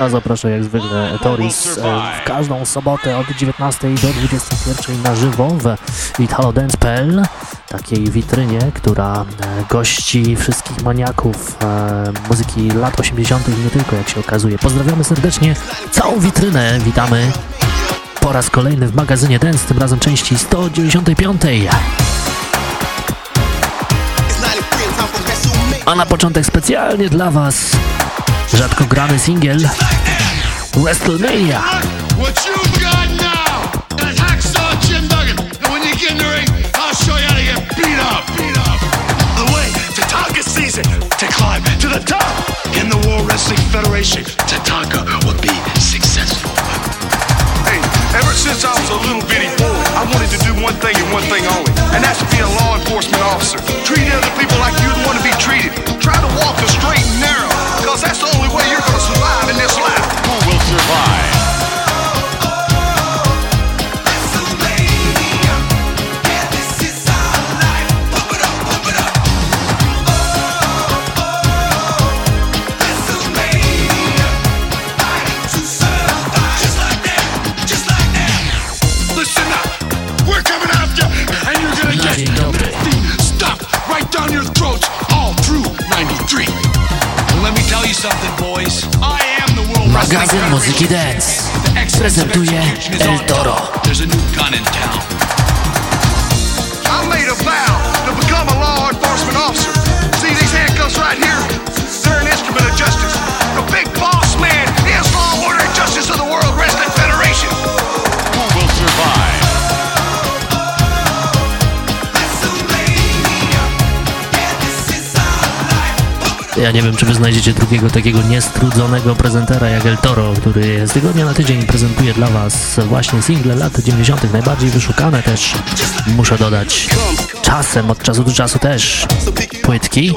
A zapraszam jak zwykle Toris e, w każdą sobotę od 19 do 21 na żywo w italodance.pl takiej witrynie, która e, gości wszystkich maniaków e, muzyki lat 80. i nie tylko jak się okazuje. Pozdrawiamy serdecznie całą witrynę, witamy po raz kolejny w magazynie Dance, tym razem części 195. A na początek specjalnie dla Was rzadko grany singiel WrestleMania. To climb to the top in the World Wrestling Federation, Tatanka will be successful. Hey, ever since I was a little bitty boy, I wanted to do one thing and one thing only, and that's to be a law enforcement officer. Treat other people like you'd want to be treated. Try to walk the straight and narrow, because that's the only way you're going to survive in this life. Who will survive? Magazyn Muzyki Dance prezentuje El Toro. I made a vow to become a law enforcement officer. See these handcuffs right here? Ja nie wiem, czy wy znajdziecie drugiego takiego niestrudzonego prezentera jak El Toro, który z tygodnia na tydzień prezentuje dla was właśnie single lat 90. najbardziej wyszukane też, muszę dodać, czasem, od czasu do czasu też płytki.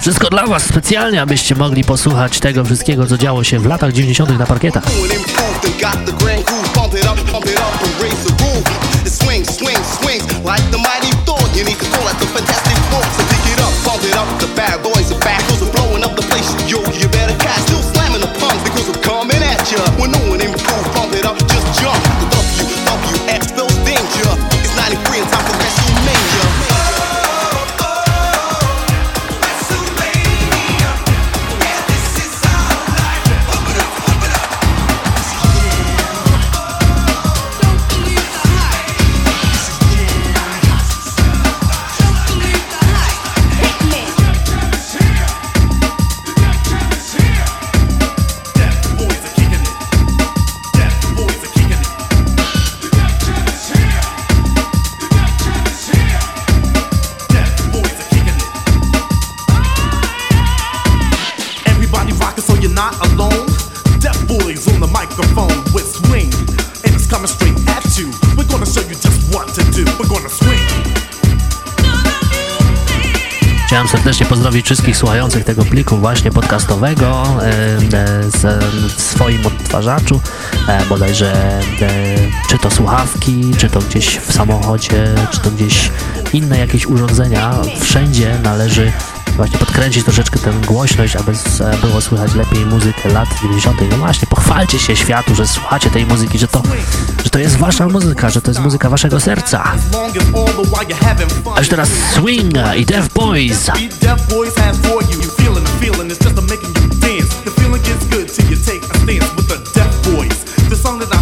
Wszystko dla was specjalnie, abyście mogli posłuchać tego wszystkiego, co działo się w latach 90. na parkietach. the bad boys are back. Chciałem serdecznie pozdrowić wszystkich słuchających tego pliku właśnie podcastowego e, e, w swoim odtwarzaczu, e, bodajże czy to słuchawki, czy to gdzieś w samochodzie, czy to gdzieś inne jakieś urządzenia. Wszędzie należy właśnie podkręcić troszeczkę tę głośność, aby było słychać lepiej muzykę lat 90. No właśnie, pochwalcie się światu, że słuchacie tej muzyki, że to, że to jest wasza muzyka, że to jest muzyka waszego serca. A już teraz Swing i Deaf Boys. The song that I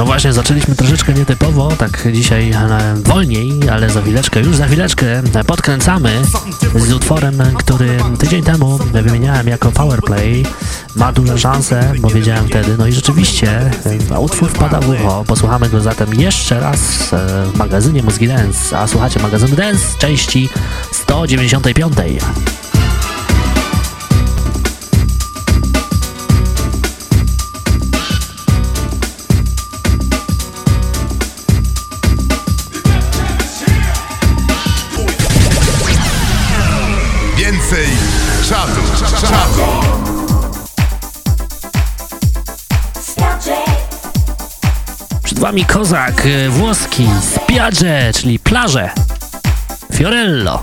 No właśnie, zaczęliśmy troszeczkę nietypowo, tak dzisiaj e, wolniej, ale za chwileczkę, już za chwileczkę podkręcamy z utworem, który tydzień temu wymieniałem jako Powerplay. Ma duże szanse, bo wiedziałem wtedy, no i rzeczywiście e, utwór wpada w ucho. Posłuchamy go zatem jeszcze raz e, w magazynie Mózgi Dance, a słuchacie magazynu Dance części 195. wami kozak e, włoski Spiagge, czyli plaże. Fiorello.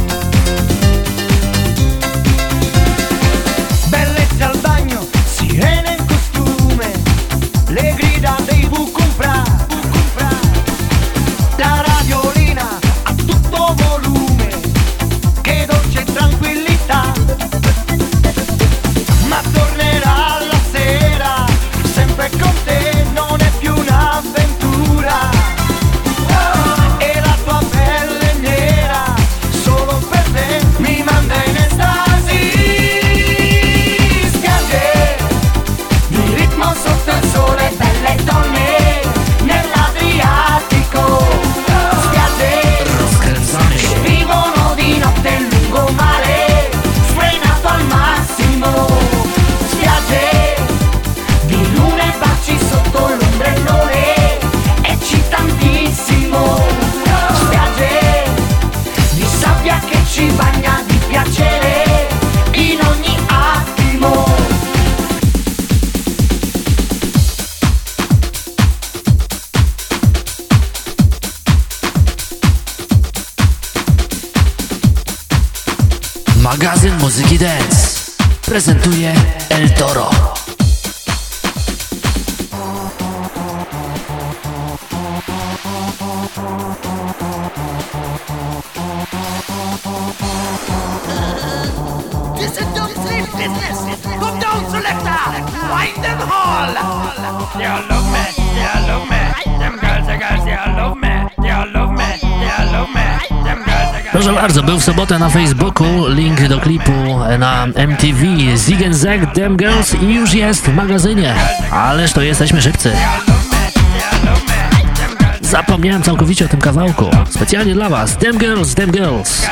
presentuje El Toro. Na Facebooku, link do klipu na MTV Zig Zag Them Girls i już jest w magazynie. Ależ to jesteśmy szybcy. Zapomniałem całkowicie o tym kawałku. Specjalnie dla Was. Them Girls, Them Girls.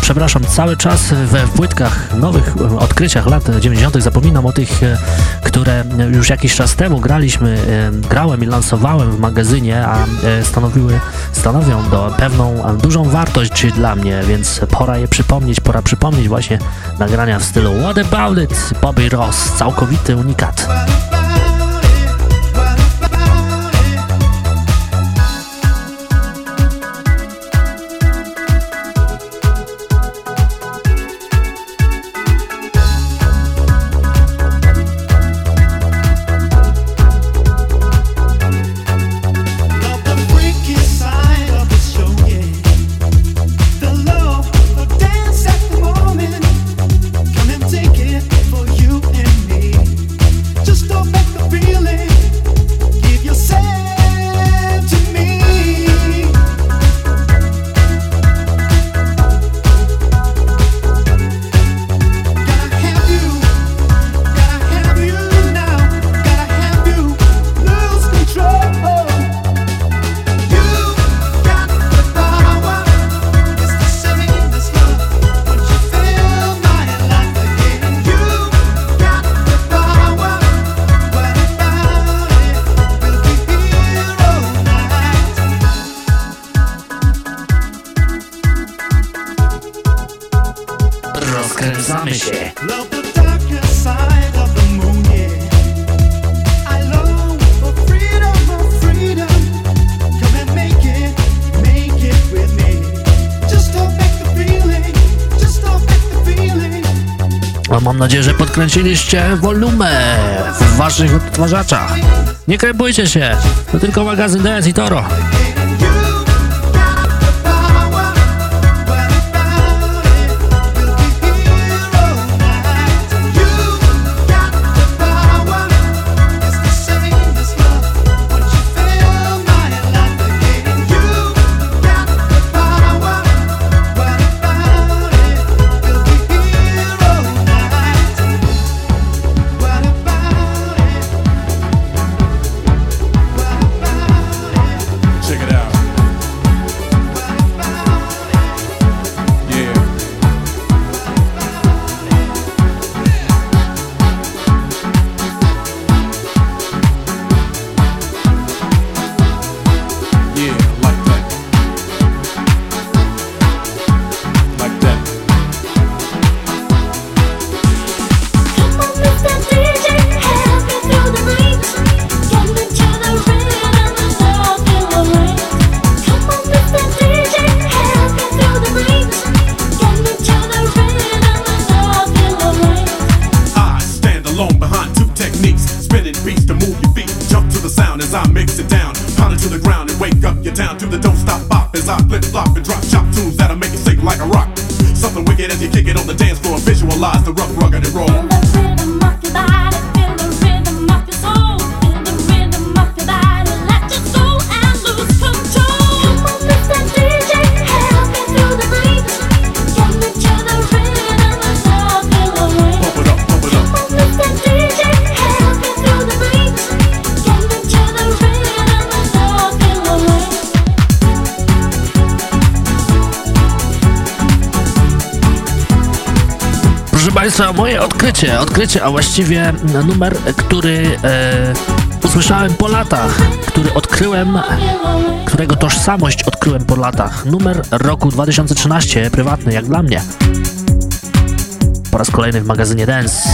Przepraszam, cały czas we płytkach, nowych odkryciach lat 90. zapominam o tych, e, które już jakiś czas temu graliśmy, e, grałem i lansowałem w magazynie, a e, stanowiły, stanowią do pewną dużą wartość dla mnie, więc pora je przypomnieć, pora przypomnieć właśnie nagrania w stylu What About It, Bobby Ross, całkowity unikat. Podkręciliście wolumę w waszych odtwarzaczach. Nie krępujcie się, to tylko magazyn DS i Toro. A właściwie numer, który e, usłyszałem po latach, który odkryłem, którego tożsamość odkryłem po latach. Numer roku 2013, prywatny, jak dla mnie. Po raz kolejny w magazynie Dance.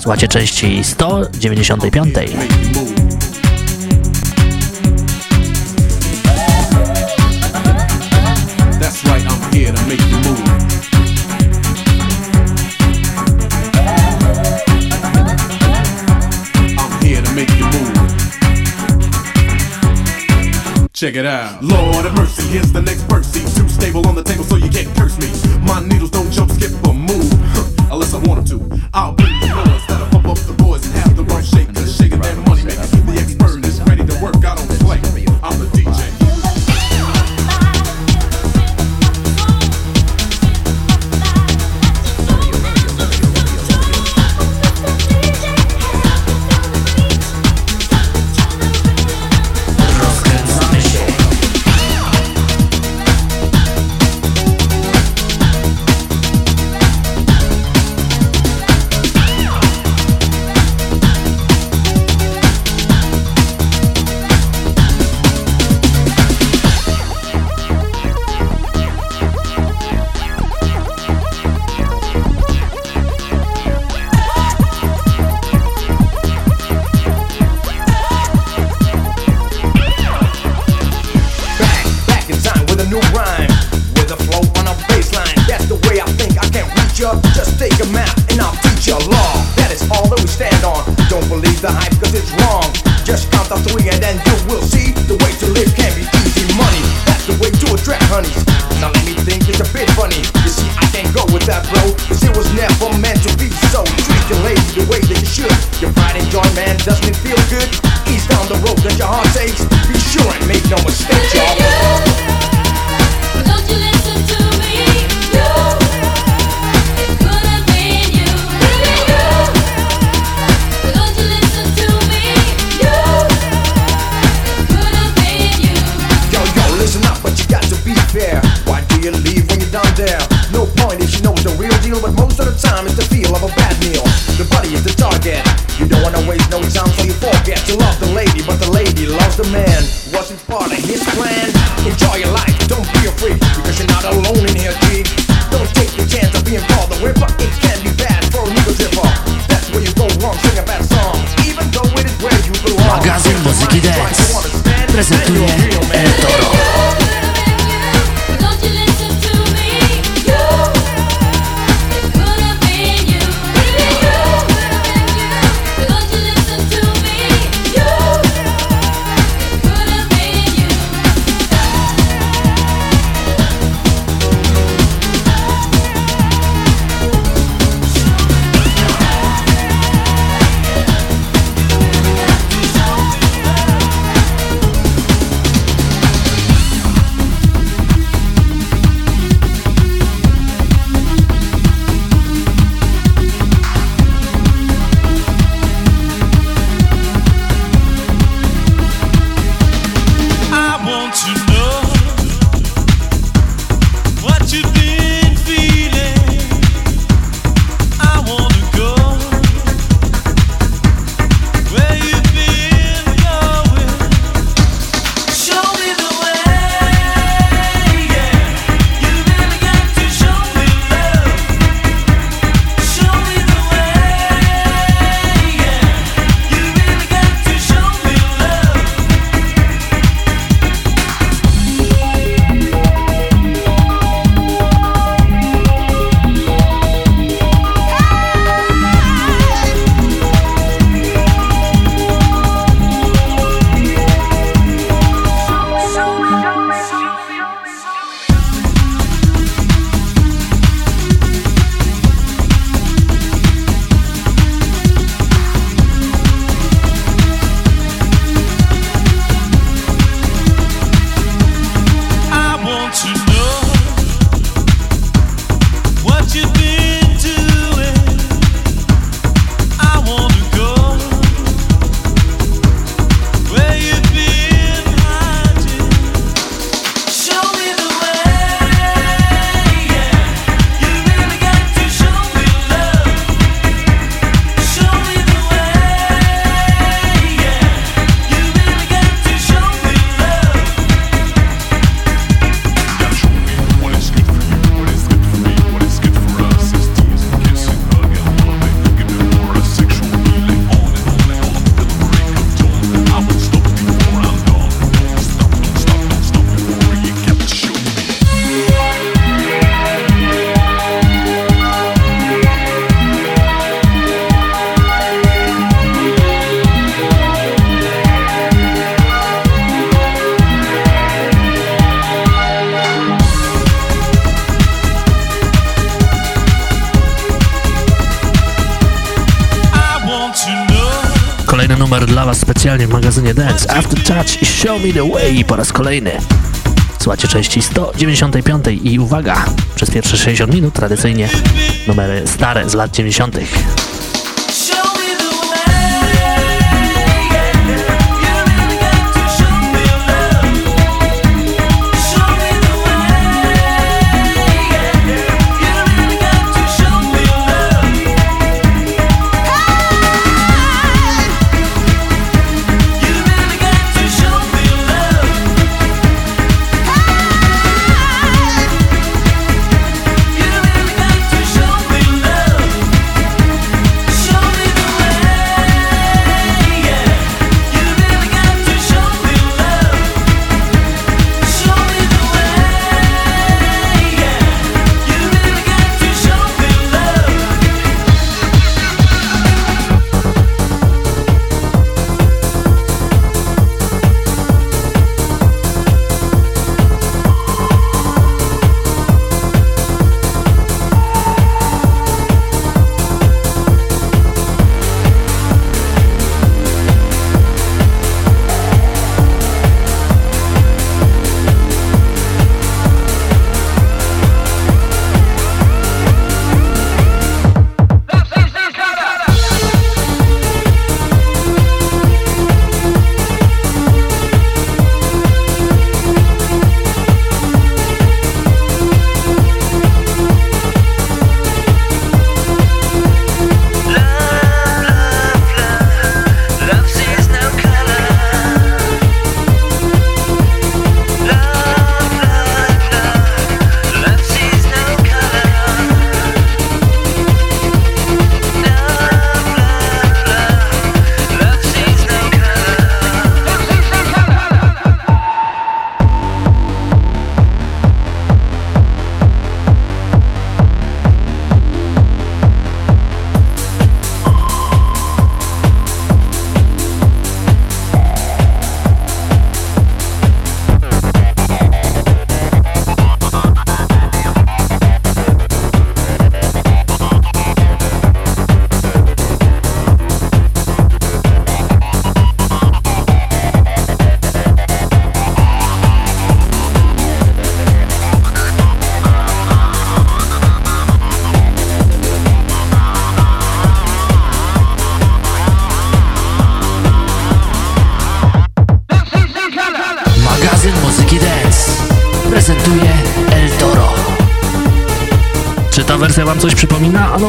Słuchajcie części 195. Check it out. Lord of mercy, here's the next verse. Too stable point she knows the real deal, but most of the time it's the feel of a bad meal. The buddy is the target. You don't wanna waste no time, so you forget. to love the lady, but the lady loves the man. Touch i Show Me The Way po raz kolejny. Słuchajcie części 195 i uwaga, przez pierwsze 60 minut tradycyjnie numery stare z lat 90.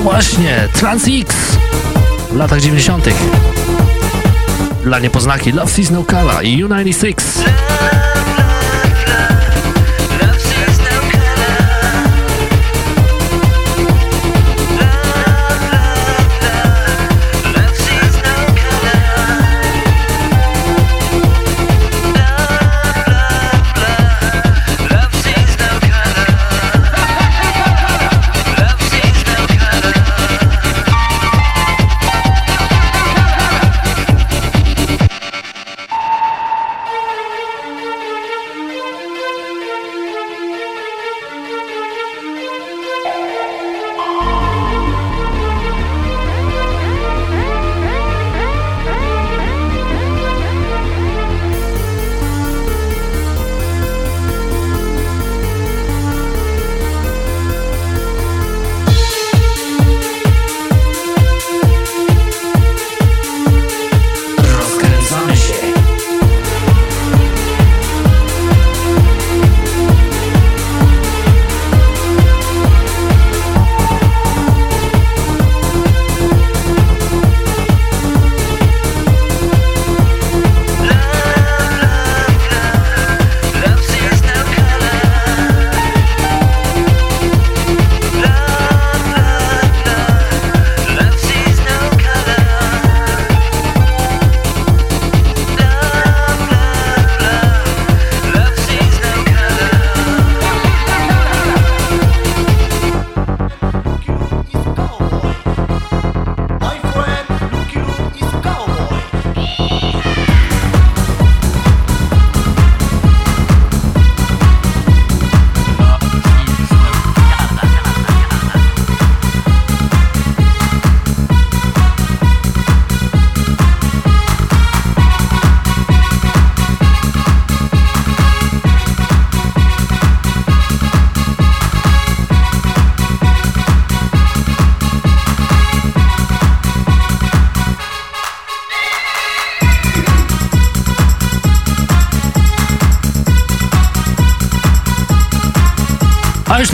właśnie, Trans X w latach 90. Dla niepoznaki Love Sees No Color i U96.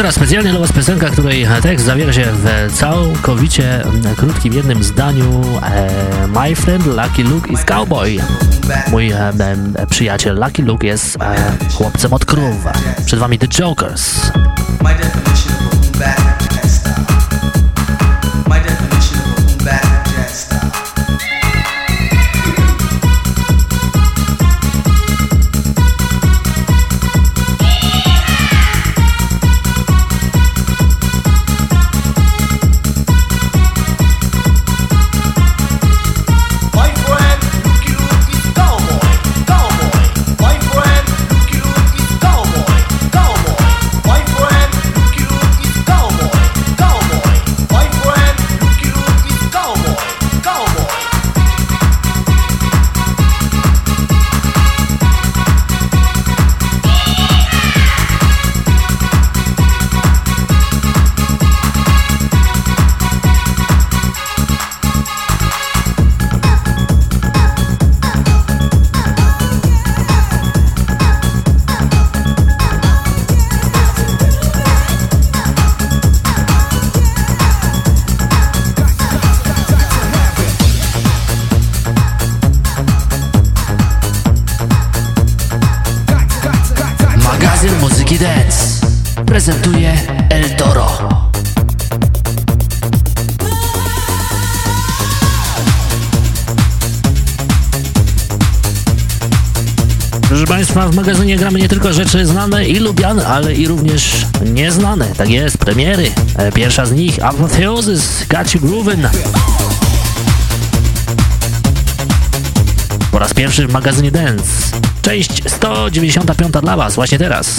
A już teraz specjalnie dla Was piosenka, której tekst zawiera się w całkowicie krótkim jednym zdaniu e, My friend Lucky Luke is cowboy. Mój e, e, przyjaciel Lucky Luke jest e, chłopcem od krów. Przed Wami The Jokers. Gramy nie tylko rzeczy znane i lubiane, ale i również nieznane. Tak jest, premiery. E, pierwsza z nich, Apotheosis, Got You Groovin'. Po raz pierwszy w magazynie Dance. Część 195 dla Was, właśnie teraz.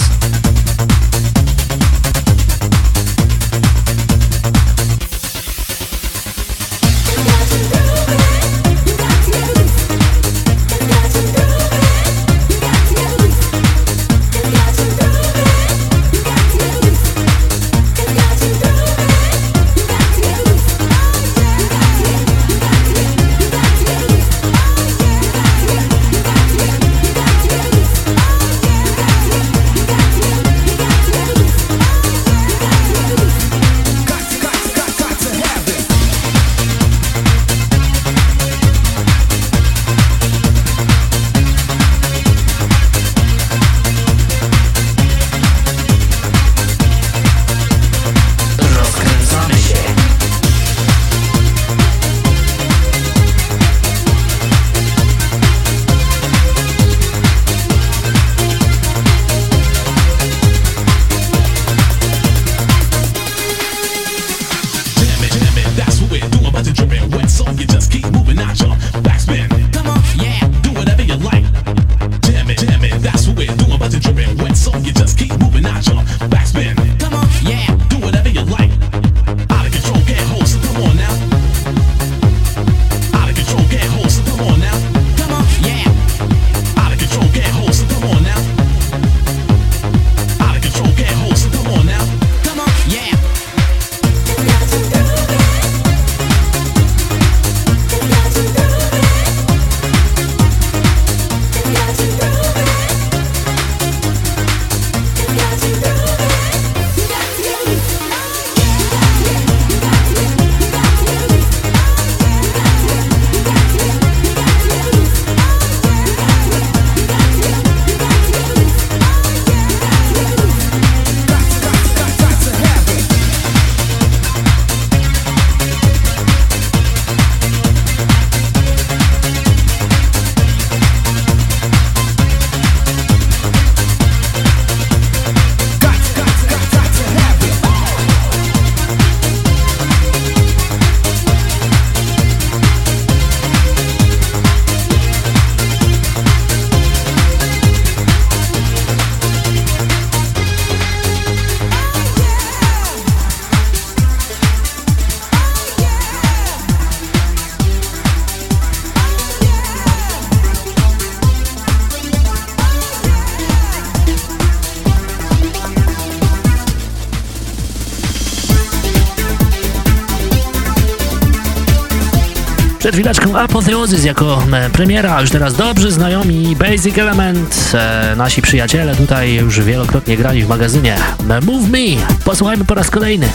Apotheosis jako e, premiera, już teraz dobrzy znajomi Basic Element, e, nasi przyjaciele tutaj już wielokrotnie grali w magazynie Move Me, posłuchajmy po raz kolejny.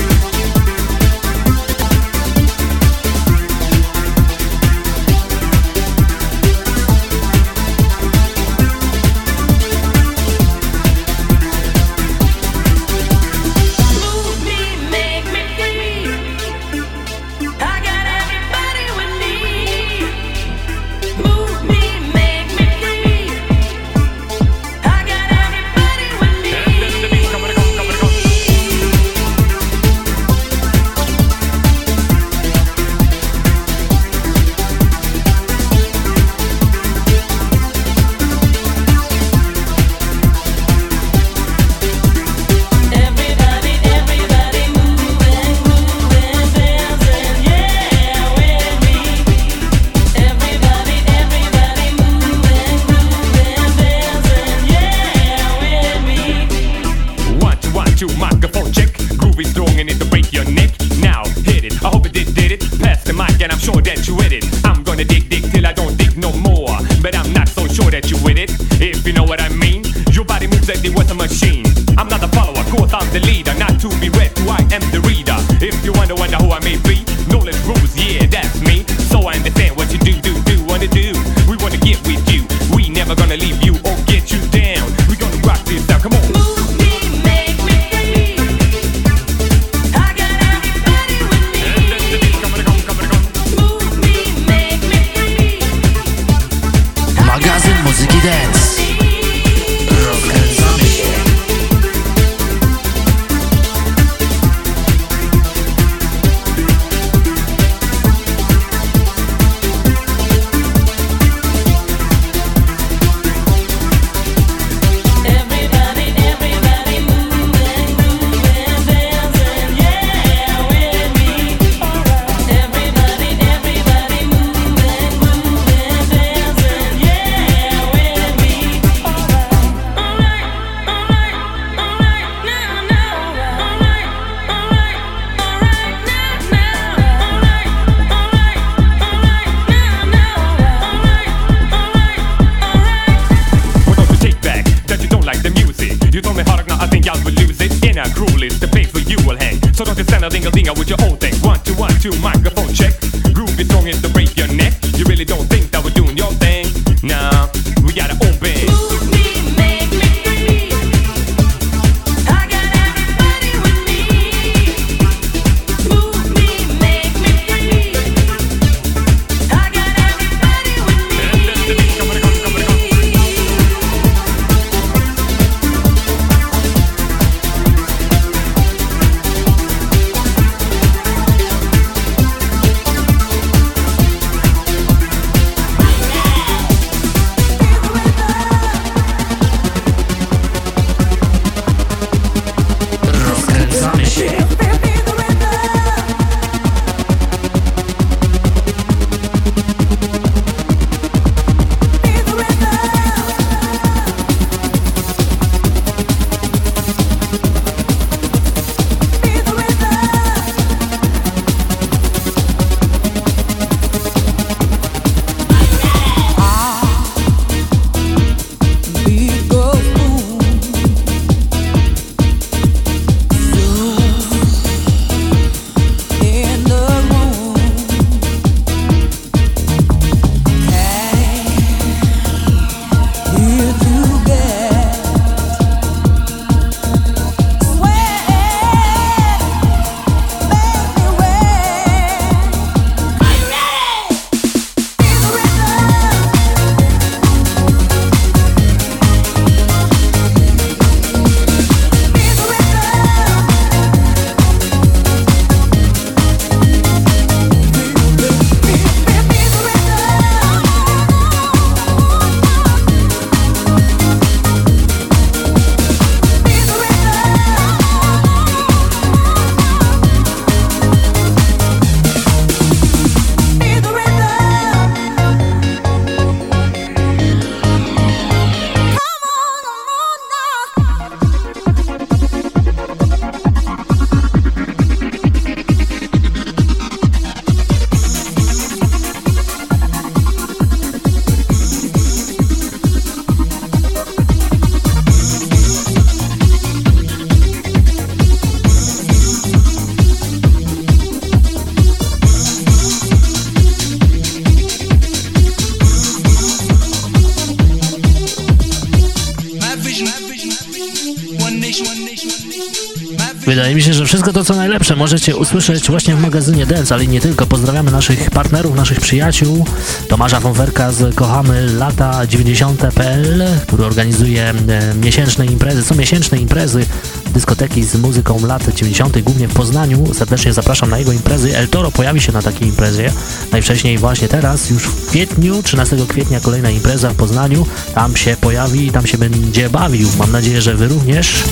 Wszystko to co najlepsze możecie usłyszeć właśnie w magazynie Dance, ale nie tylko. Pozdrawiamy naszych partnerów, naszych przyjaciół. Tomasza Fonferka z Kochamy Lata 90.pl, który organizuje e, miesięczne imprezy, co miesięczne imprezy dyskoteki z muzyką lat 90. głównie w Poznaniu. Serdecznie zapraszam na jego imprezy. El Toro pojawi się na takiej imprezie. Najwcześniej właśnie teraz, już w kwietniu, 13 kwietnia kolejna impreza w Poznaniu. Tam się pojawi i tam się będzie bawił. Mam nadzieję, że wy również.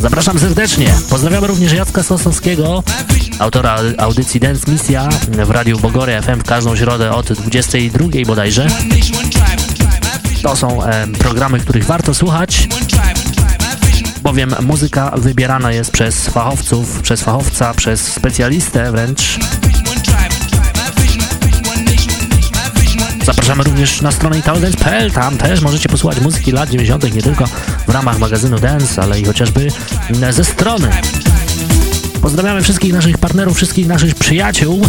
Zapraszam serdecznie. Pozdrawiamy również Jacka Sosowskiego, autora audycji Dance Misja w Radiu Bogory FM w każdą środę od 22 bodajże. To są e, programy, których warto słuchać, bowiem muzyka wybierana jest przez fachowców, przez fachowca, przez specjalistę wręcz. Zapraszamy również na stronę italodance.pl, tam też możecie posłuchać muzyki lat 90. nie tylko w ramach magazynu Dance, ale i chociażby ze strony. Pozdrawiamy wszystkich naszych partnerów, wszystkich naszych przyjaciół.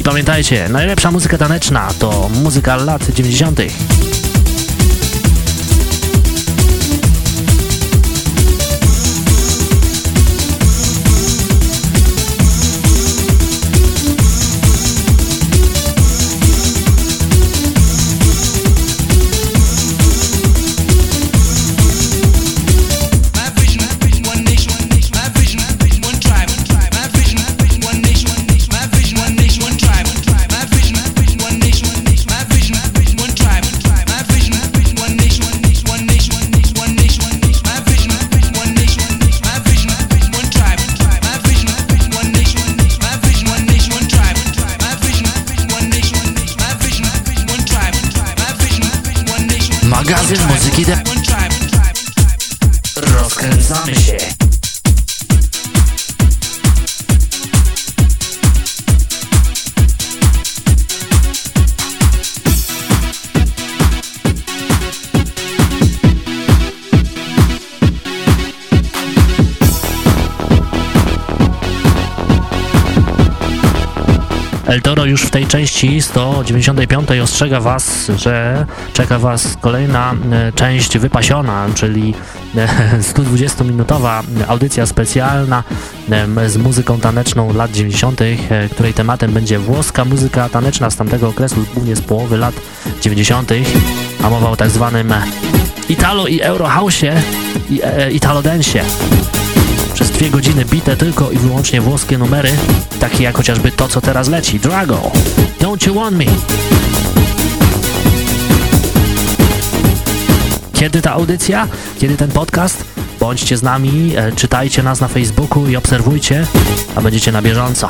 I pamiętajcie, najlepsza muzyka taneczna to muzyka lat 90. Kid już w tej części 195 ostrzega Was, że czeka Was kolejna e, część wypasiona, czyli 120-minutowa e, audycja specjalna e, z muzyką taneczną lat 90., której tematem będzie włoska muzyka taneczna z tamtego okresu, głównie z połowy lat 90., a mowa o tak zwanym Italo i Eurohouse'ie i Italo Dance przez dwie godziny bite tylko i wyłącznie włoskie numery, takie jak chociażby to, co teraz leci, Drago, Don't You Want Me. Kiedy ta audycja? Kiedy ten podcast? Bądźcie z nami, e, czytajcie nas na Facebooku i obserwujcie, a będziecie na bieżąco.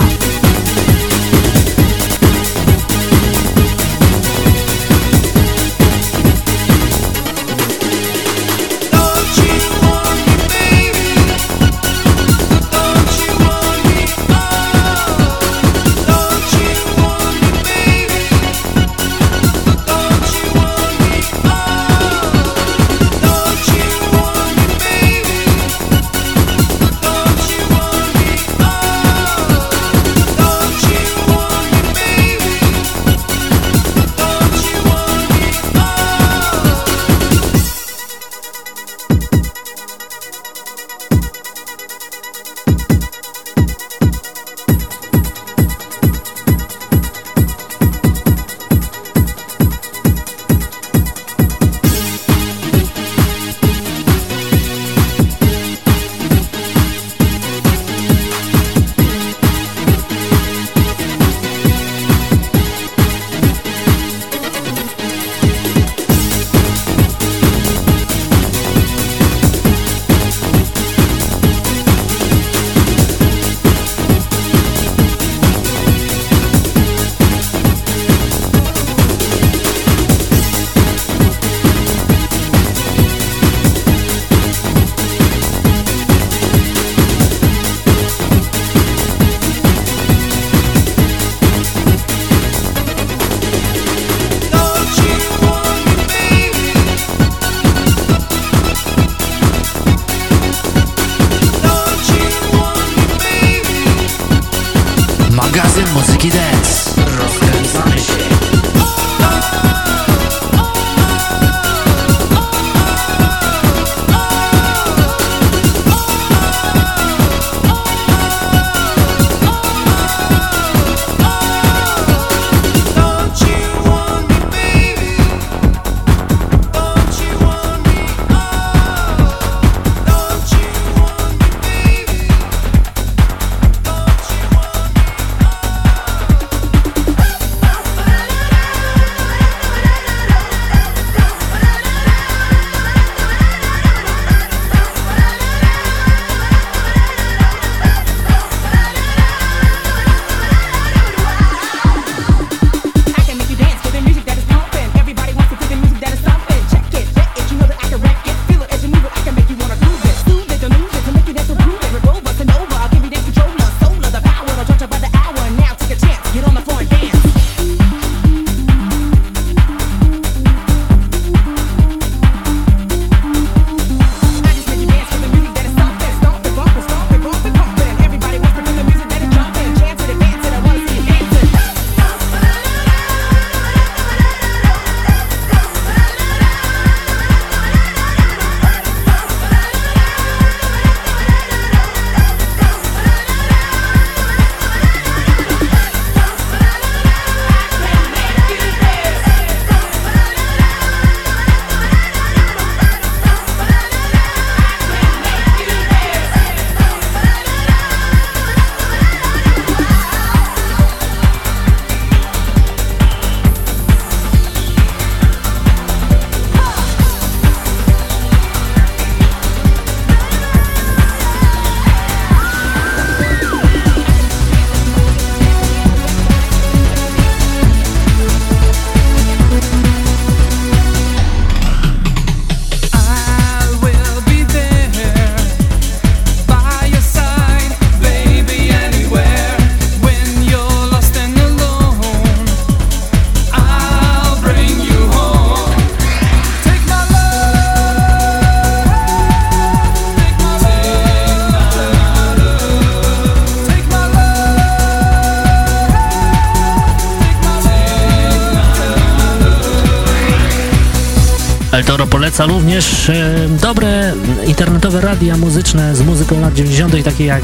Również e, dobre internetowe radia muzyczne z muzyką lat 90., takie jak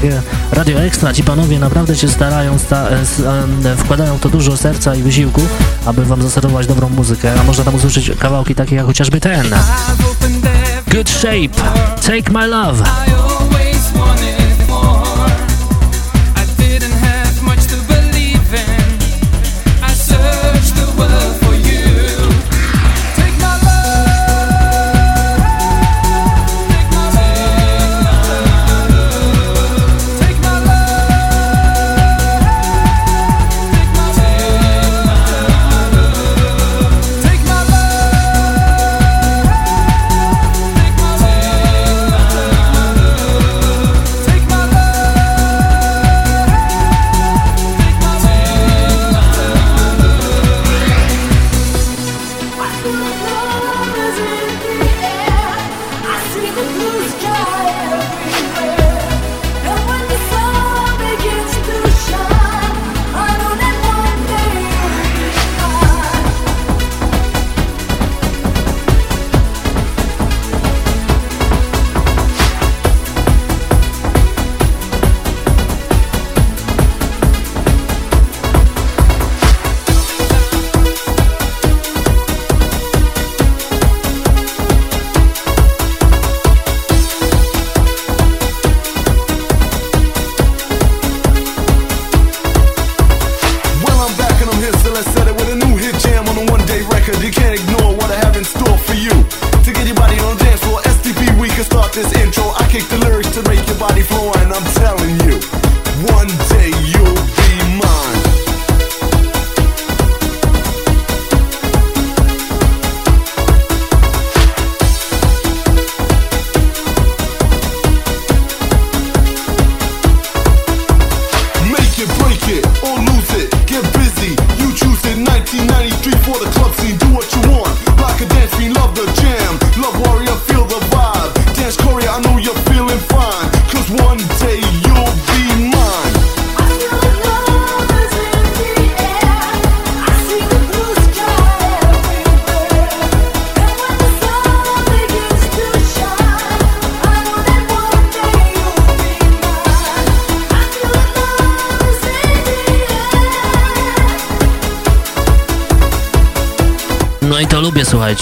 Radio Extra. Ci panowie naprawdę się starają, sta, e, wkładają w to dużo serca i wysiłku, aby wam zaserwować dobrą muzykę, a można tam usłyszeć kawałki takie jak chociażby ten. Good Shape, Take My Love.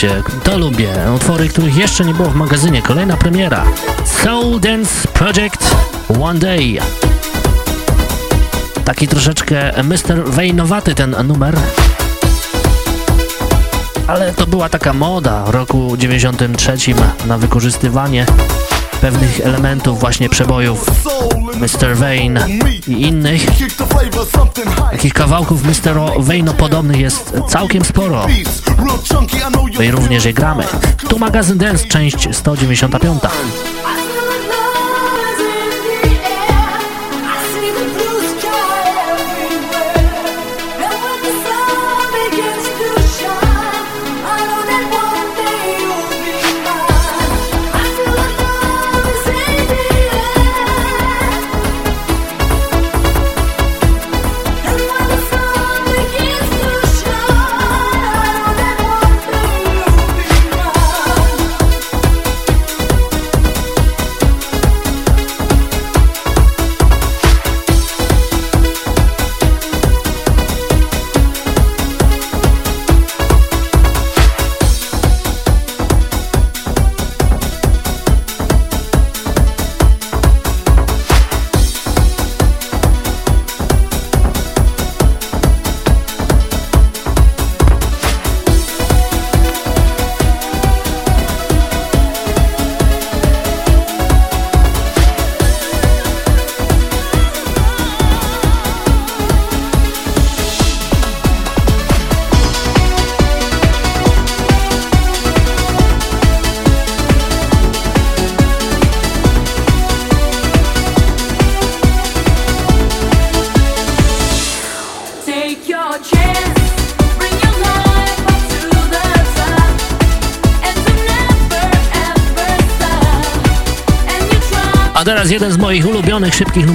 Słuchajcie, to lubię. Utwory, których jeszcze nie było w magazynie. Kolejna premiera. Soul Dance Project One Day. Taki troszeczkę Mr. Waynowaty ten numer. Ale to była taka moda w roku 93 na wykorzystywanie pewnych elementów właśnie przebojów Mr. Vane i innych. Takich kawałków Mr. Vane podobnych jest całkiem sporo. No również je gramy. Tu magazyn Dance, część 195.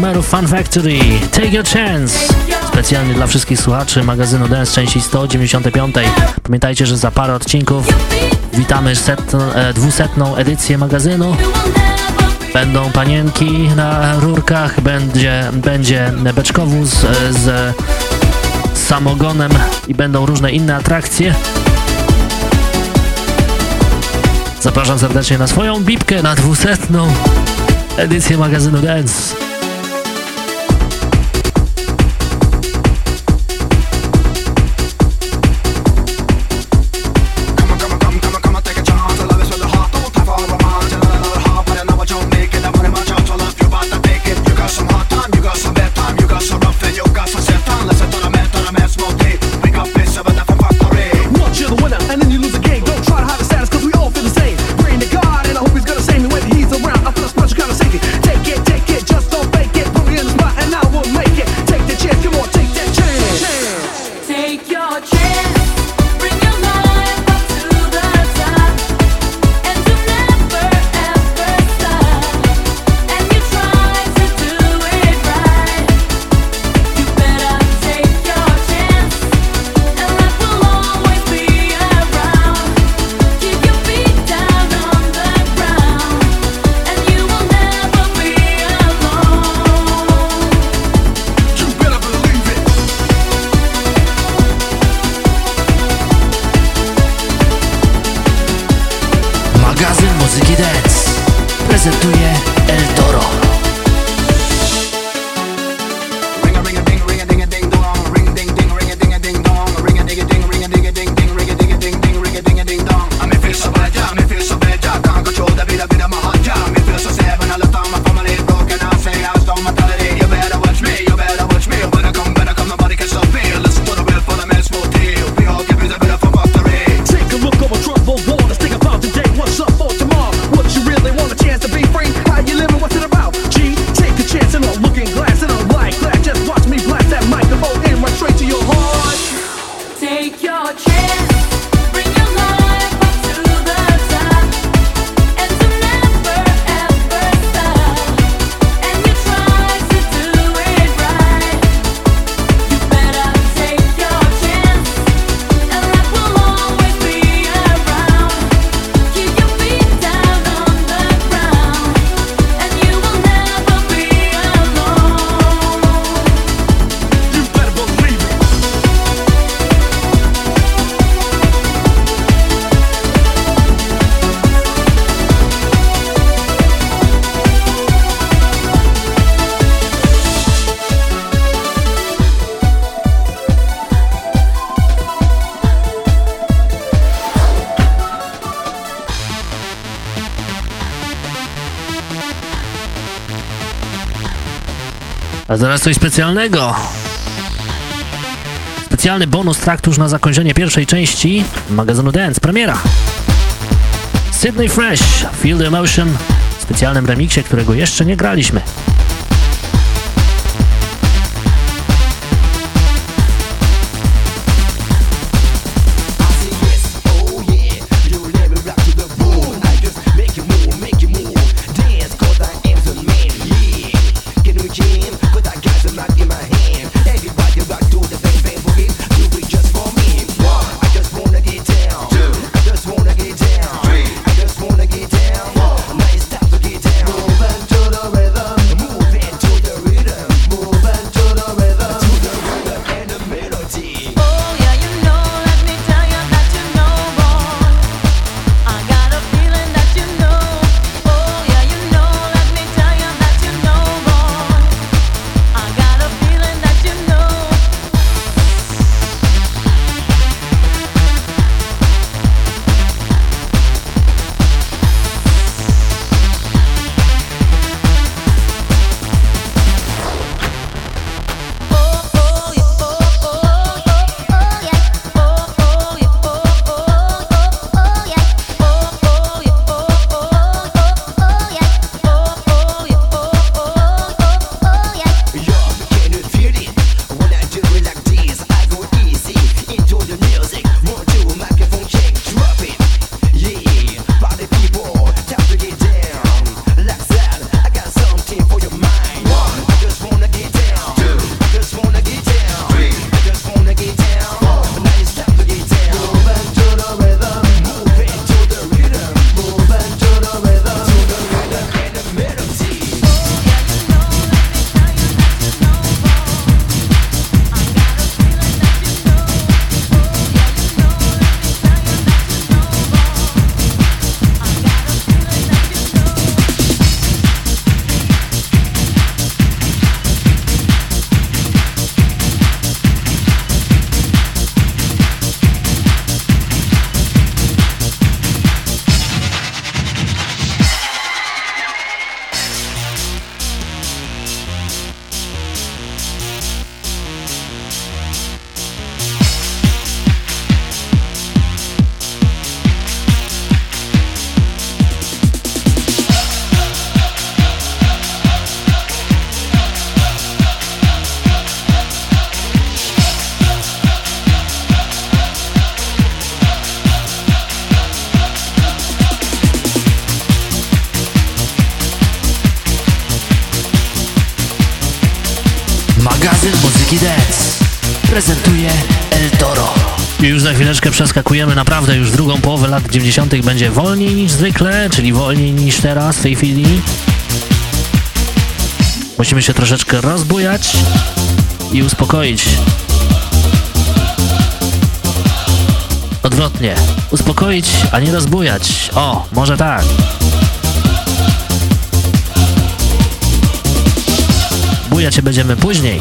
numerów Fun Factory. Take Your Chance. Specjalnie dla wszystkich słuchaczy magazynu Dance części 195. Pamiętajcie, że za parę odcinków witamy set, dwusetną edycję magazynu. Będą panienki na rurkach, będzie, będzie beczkowóz z, z samogonem i będą różne inne atrakcje. Zapraszam serdecznie na swoją bibkę na dwusetną edycję magazynu Dance. de Zaraz coś specjalnego. Specjalny bonus track tuż na zakończenie pierwszej części magazynu Dance, premiera. Sydney Fresh, Feel the Emotion w specjalnym remiksie, którego jeszcze nie graliśmy. Chwileczkę przeskakujemy naprawdę już drugą połowę lat 90. będzie wolniej niż zwykle, czyli wolniej niż teraz w tej chwili. Musimy się troszeczkę rozbujać i uspokoić. Odwrotnie. Uspokoić, a nie rozbujać. O, może tak. Bujać się będziemy później.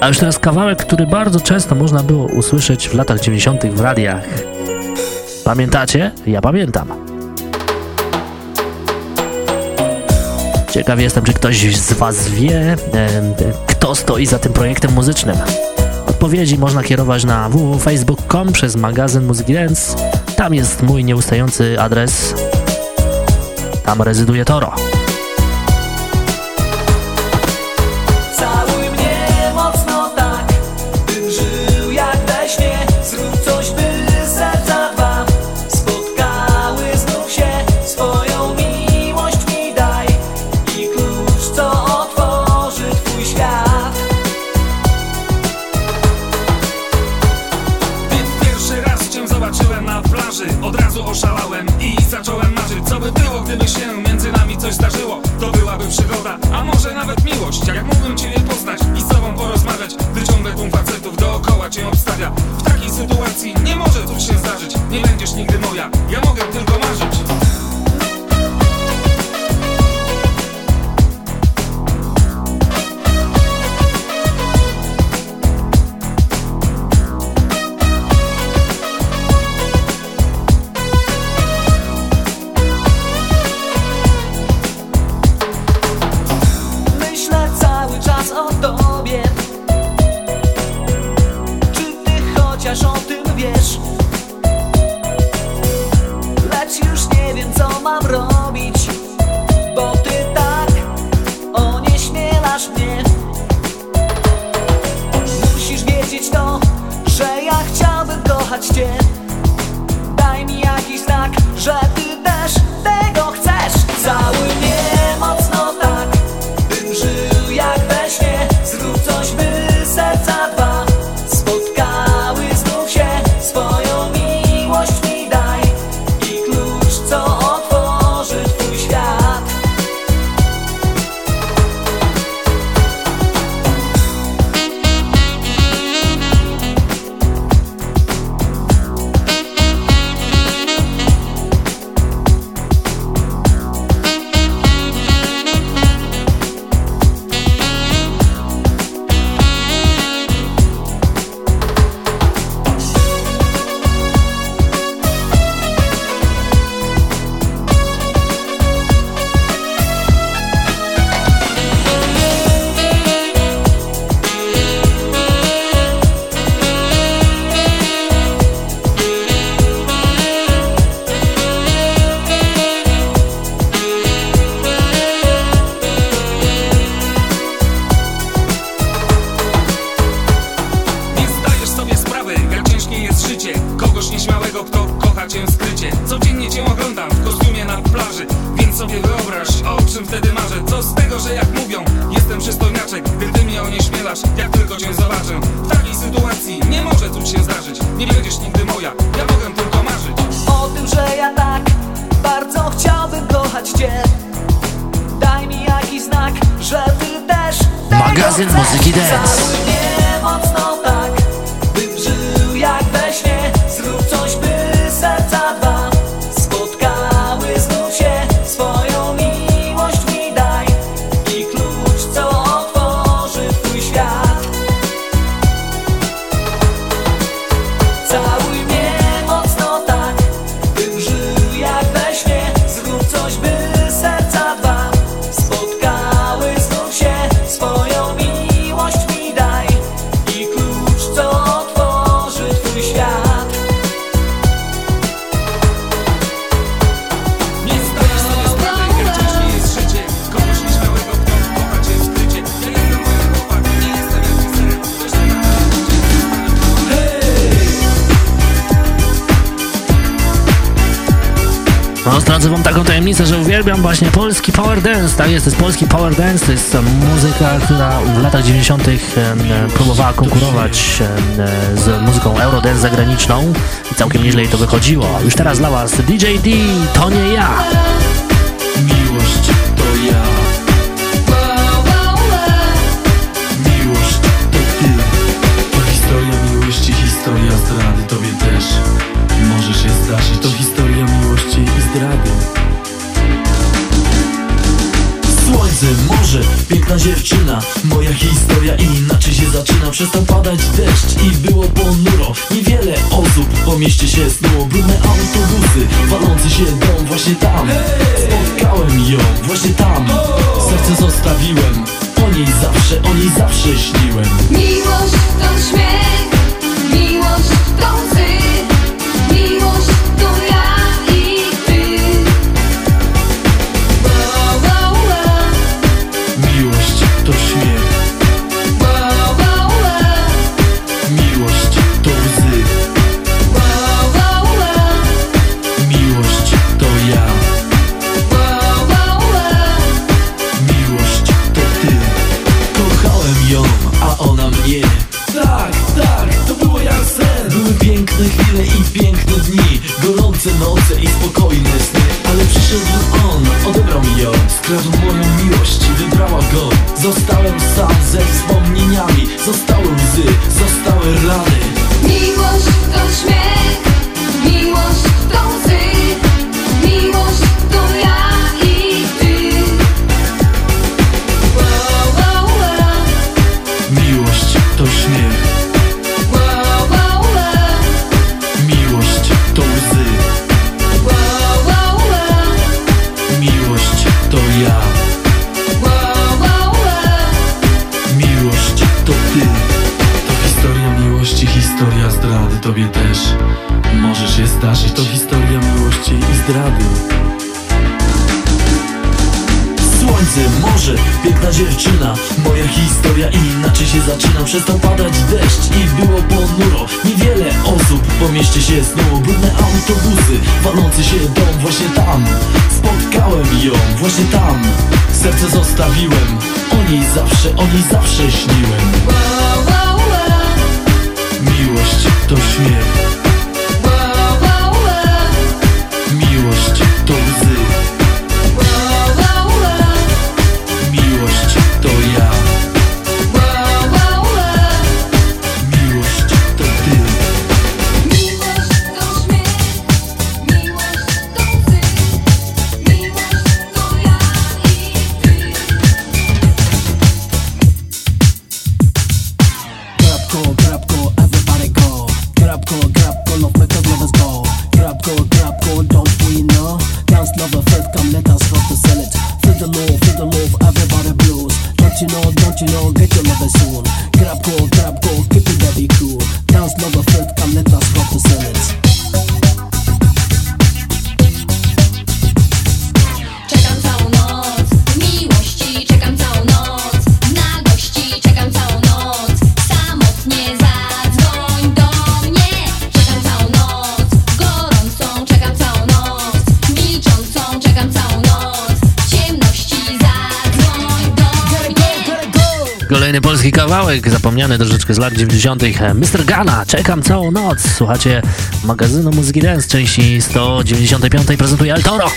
A już teraz kawałek, który bardzo często można było usłyszeć w latach 90. w radiach. Pamiętacie? Ja pamiętam. Ciekaw jestem, czy ktoś z Was wie, kto stoi za tym projektem muzycznym. Odpowiedzi można kierować na www.facebook.com przez magazyn Muzyki Dance. Tam jest mój nieustający adres. Tam rezyduje Toro. Power Dance to jest muzyka, która w latach 90. próbowała konkurować z muzyką Eurodance zagraniczną i całkiem nieźle jej to wychodziło. Już teraz dla Was DJ D, to nie ja! rano przestał padać deszcz i było ponuro. Niewiele osób po mieście się snuło. Brudne autobusy, walący się dom właśnie tam. Spotkałem ją właśnie tam. Serce zostawiłem. O niej zawsze, o niej zawsze śniłem. Miłość to śmierć. noce i spokojne sny Ale przyszedł on, odebrał mi ją. Skradł moją miłość i wybrała go. Zostałem sam ze wspomnieniami Zostały łzy, zostały rany. Miłość to śmiech, miłość zdarzyć To historia miłości i zdrady. Słońce, morze, piękna dziewczyna. Moja historia inaczej się zaczyna. Przestał padać deszcz i było ponuro. Niewiele osób po mieście się snuło Brudne autobusy, walący się dom Właśnie tam. Spotkałem ją Właśnie tam. Serce zostawiłem. O niej zawsze, o niej zawsze śniłem. Miłość to śmierć. kawałek zapomniany troszeczkę z lat 90. E, Mr. Gana, czekam całą noc. Słuchacie magazynu Muzyki Dance części 195 prezentuje El Toro.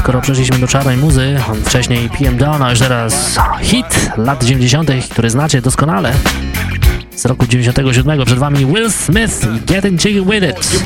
Skoro przeszliśmy do czarnej muzy, wcześniej PM a już teraz hit lat 90., który znacie doskonale. Z roku 97 przed wami Will Smith i Getting Jiggy With It.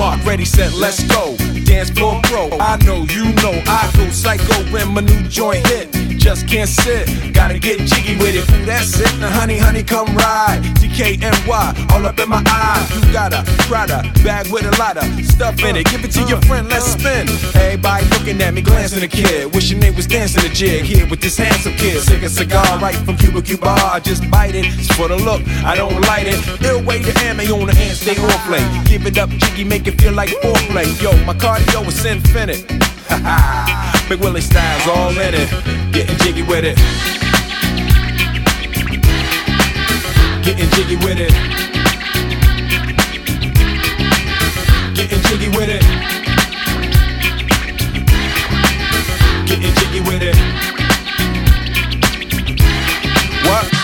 Dance floor pro. I know, you know, I go psycho when my new joint hit. Just can't sit, gotta get jiggy with it. Ooh, that's it. Now, honey, honey, come ride. DKNY, all up in my eye. You got a Prada bag with a lot of stuff in it. Give it to your friend, let's spin. Everybody looking at me, glancing a kid. Wishing they was dancing a jig here with this handsome kid. Sick a cigar right from Cuba Cuba. I just bite it. It's for the look, I don't light it. Ill way to ammo on the hand, stay on play. Give it up, jiggy, make it feel like foreplay. Yo, my cardio is infinite. Big Willie styles all in it. Jiggy with it. Getting jiggy with it. Getting jiggy with it. Getting jiggy with it. What?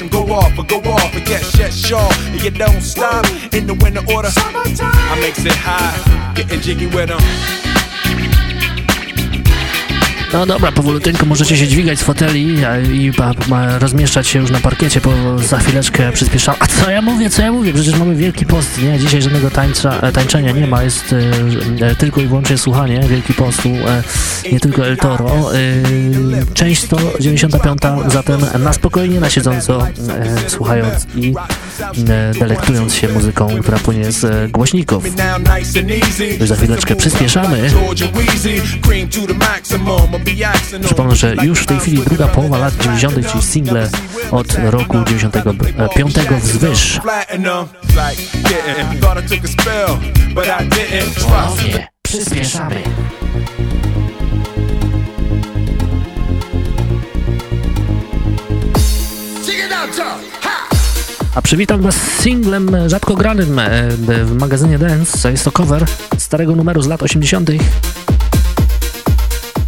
them go off or go off. And yes, yes, sure. And you don't stop in the winter order. I makes it high, getting jiggy with them. No dobra, powolutynku możecie się dźwigać z foteli i rozmieszczać się już na parkiecie, bo za chwileczkę przyspieszam. A co ja mówię, co ja mówię? Przecież mamy wielki post, nie? Dzisiaj żadnego tańca, e, tańczenia nie ma, jest e, e, tylko i wyłącznie słuchanie, wielki postu, e, nie tylko El Toro. E, część 195, zatem na spokojnie, na siedząco, e, słuchając i delektując się muzyką, która płynie z głośników. Już za chwileczkę przyspieszamy. Przypomnę, że już w tej chwili druga połowa lat 90., czyli single od roku 95 wzwyż. Ponownie przyspieszamy. A przywitam Was z singlem rzadko granym e, w magazynie Dance. Jest to cover starego numeru z lat 80.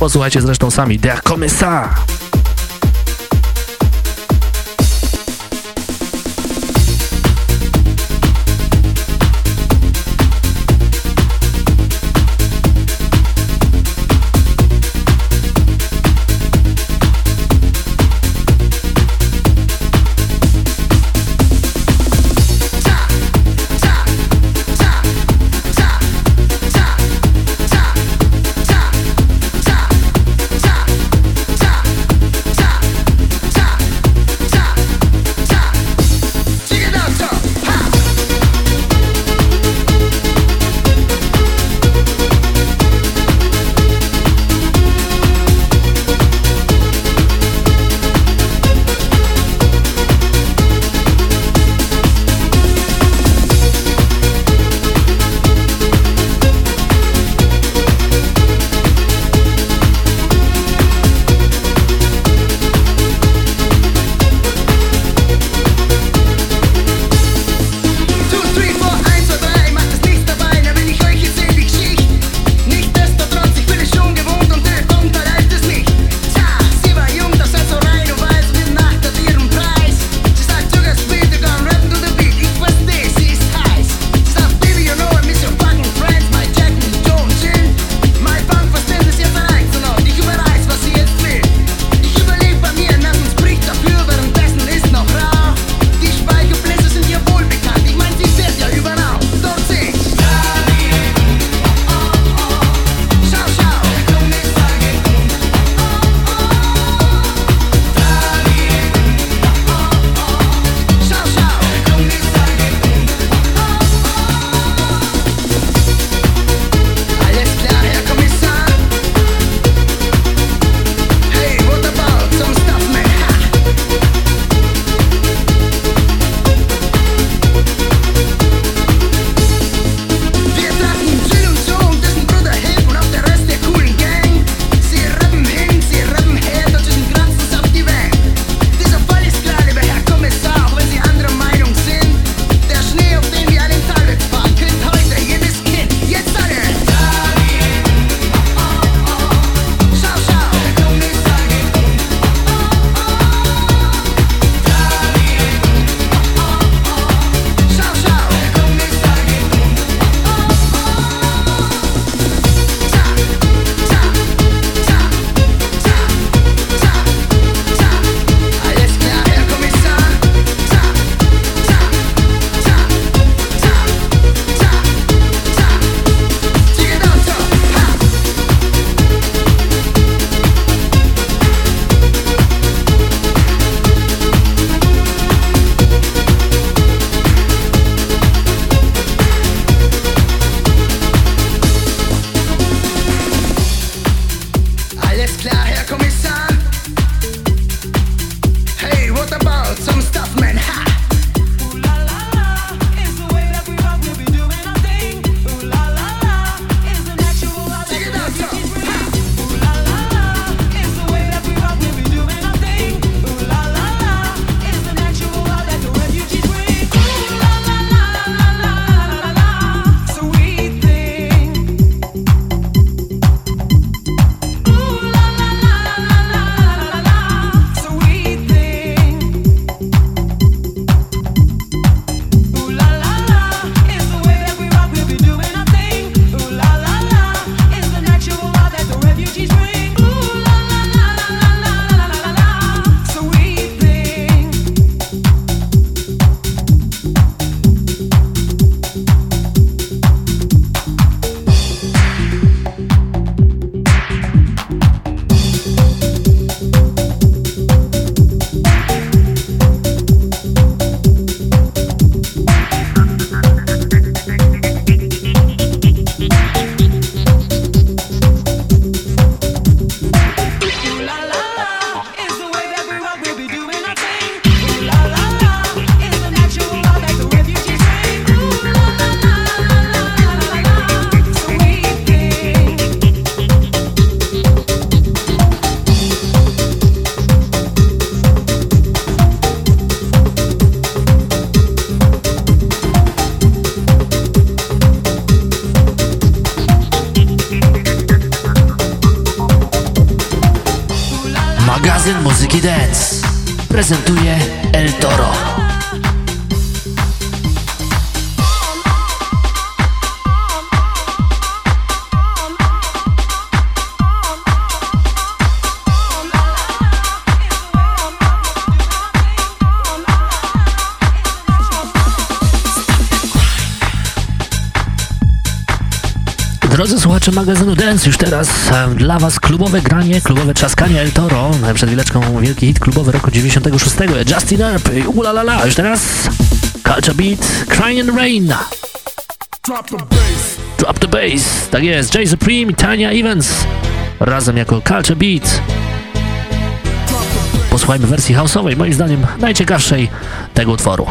Posłuchajcie zresztą sami. Der Kommissar! Dance, już teraz e, dla Was klubowe granie, klubowe trzaskanie El Toro. E, przed chwileczką wielki hit klubowy roku 96. Justin Earp, ulalala, już teraz Culture Beat, Crying Rain. Drop the bass. Drop the bass, tak jest, Jay Supreme i Tanya Evans razem jako Culture Beat. Posłuchajmy wersji house'owej, moim zdaniem najciekawszej tego utworu.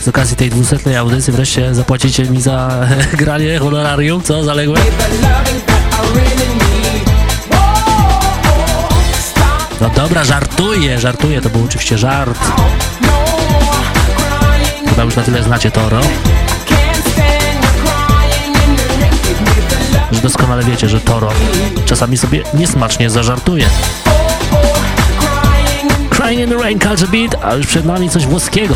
Z okazji tej dwusetnej audycji wreszcie zapłacicie mi za granie honorarium, co zaległe? No dobra, żartuję, żartuję, to był oczywiście żart. Chyba już na tyle znacie Toro. Że doskonale wiecie, że Toro czasami sobie niesmacznie zażartuje. Crying in the Rain, Culture Beat, a już przed nami coś włoskiego.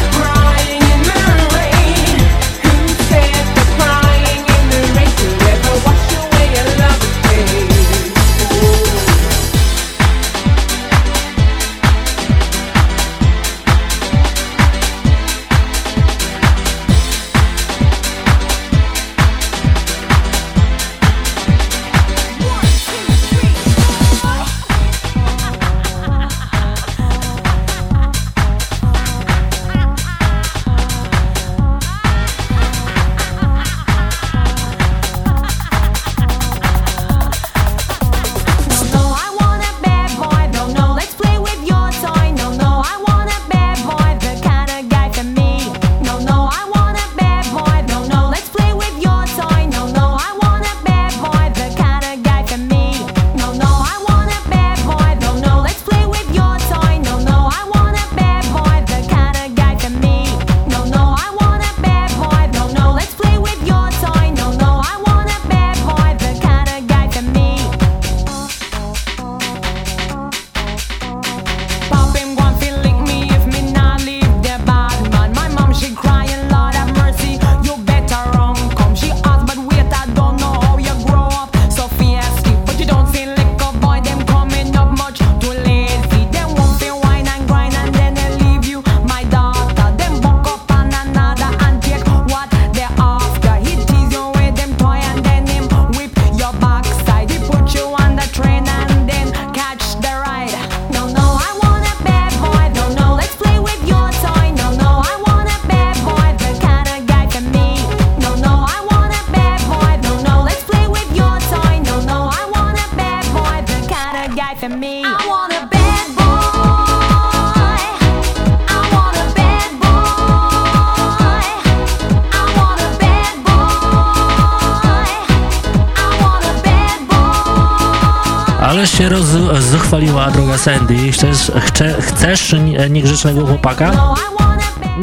Sandy. Chcesz, chce, chcesz niegrzecznego chłopaka?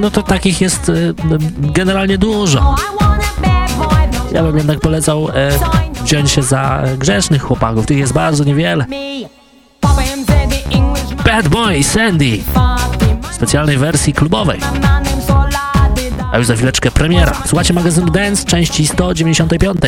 No to takich jest e, generalnie dużo. Ja bym jednak polecał e, wziąć się za grzecznych chłopaków. Tych jest bardzo niewiele. Bad Boy Sandy w specjalnej wersji klubowej. A już za chwileczkę premiera. Słuchajcie magazynu Dance części 195.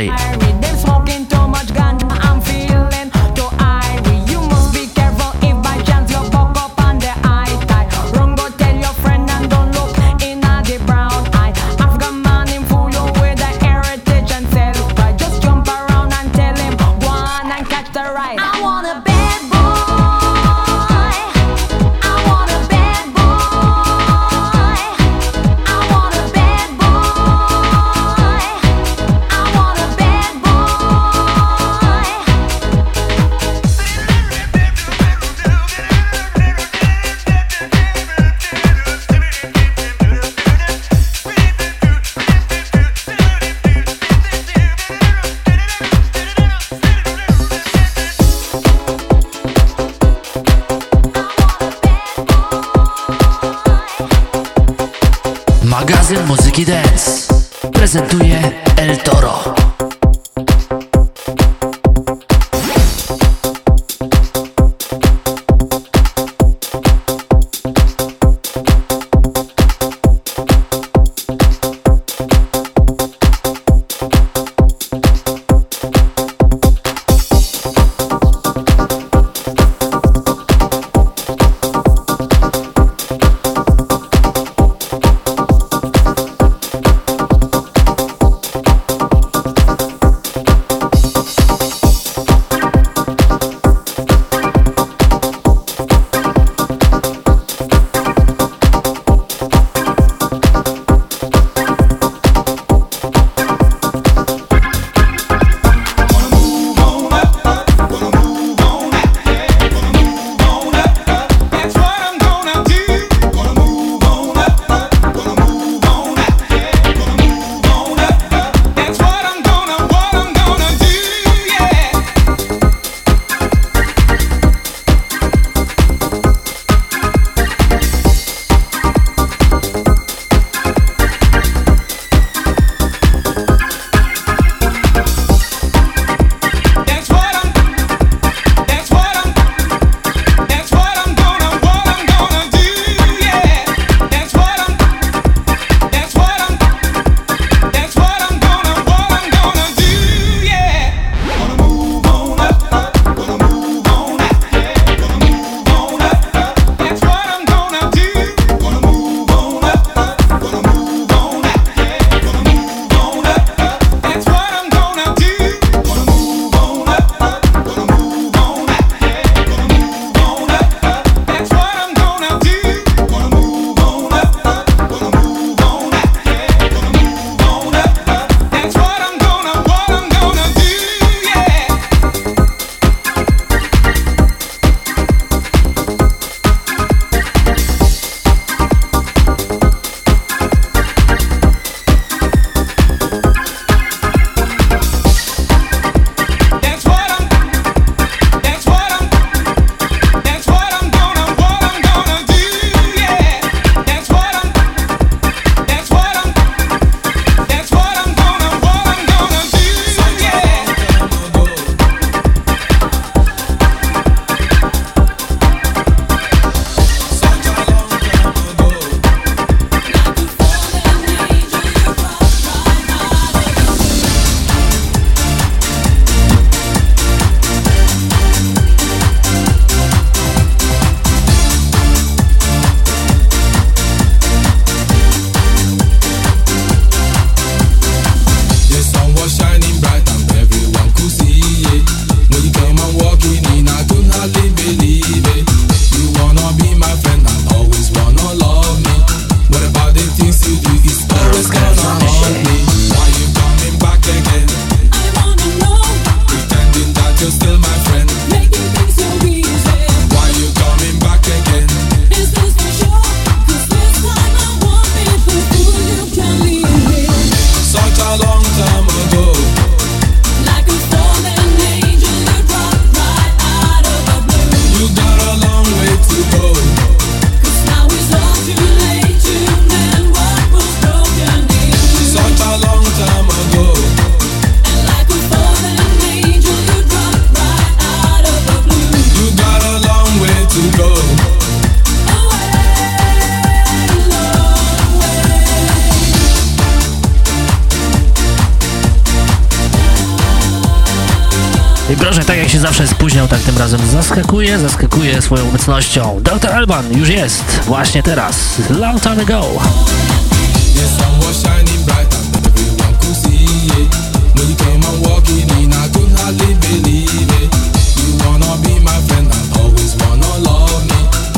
zaskakuje, zaskakuje swoją obecnością. Dr. Alban już jest, właśnie teraz, long time ago.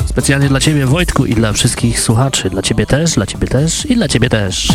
Specjalnie dla Ciebie Wojtku i dla wszystkich słuchaczy, dla Ciebie też, dla Ciebie też i dla Ciebie też.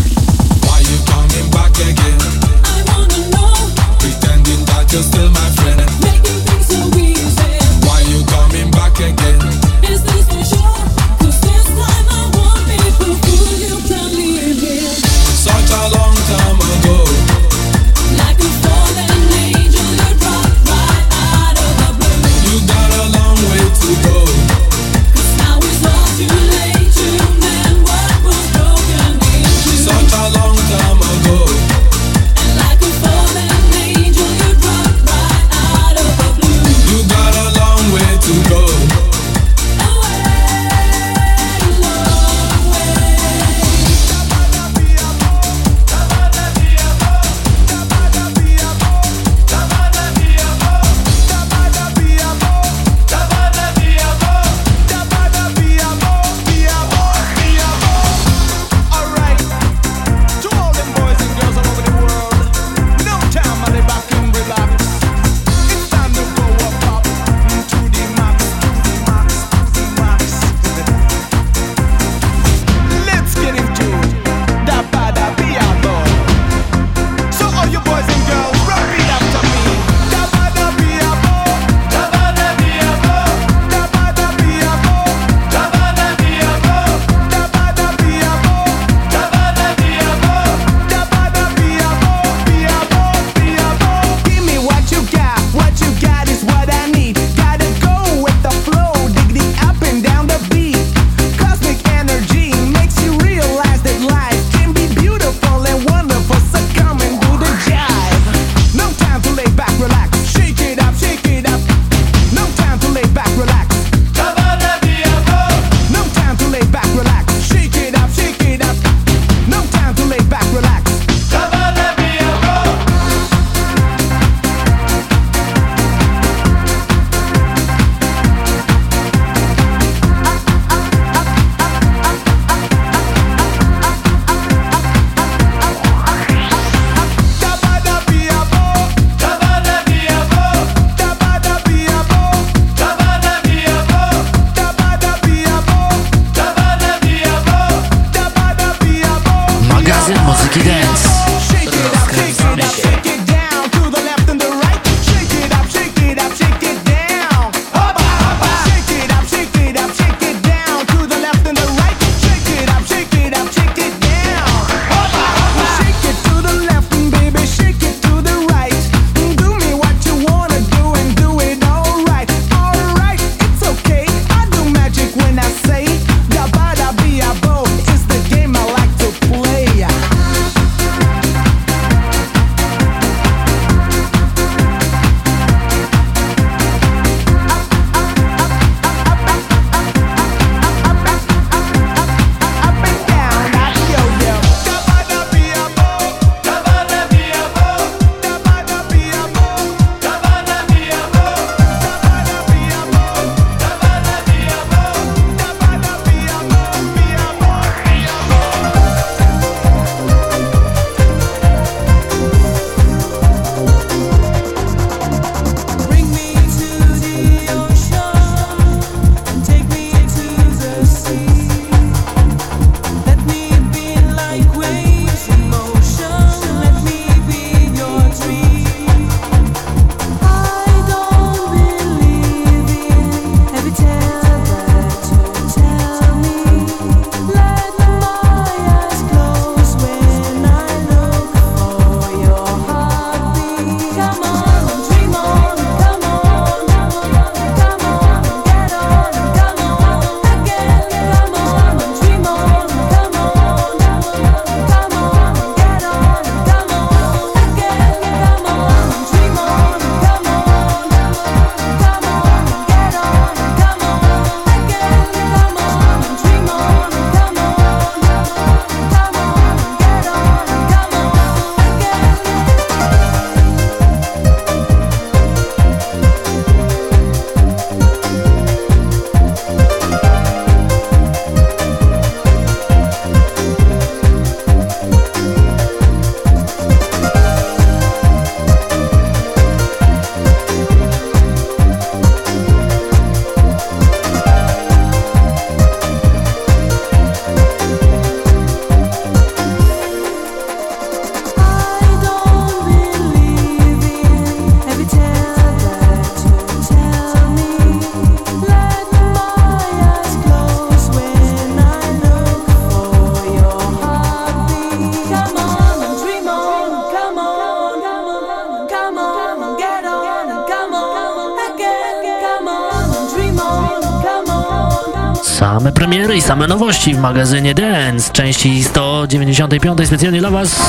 nowości w magazynie Dance, części 195 specjalnie dla Was.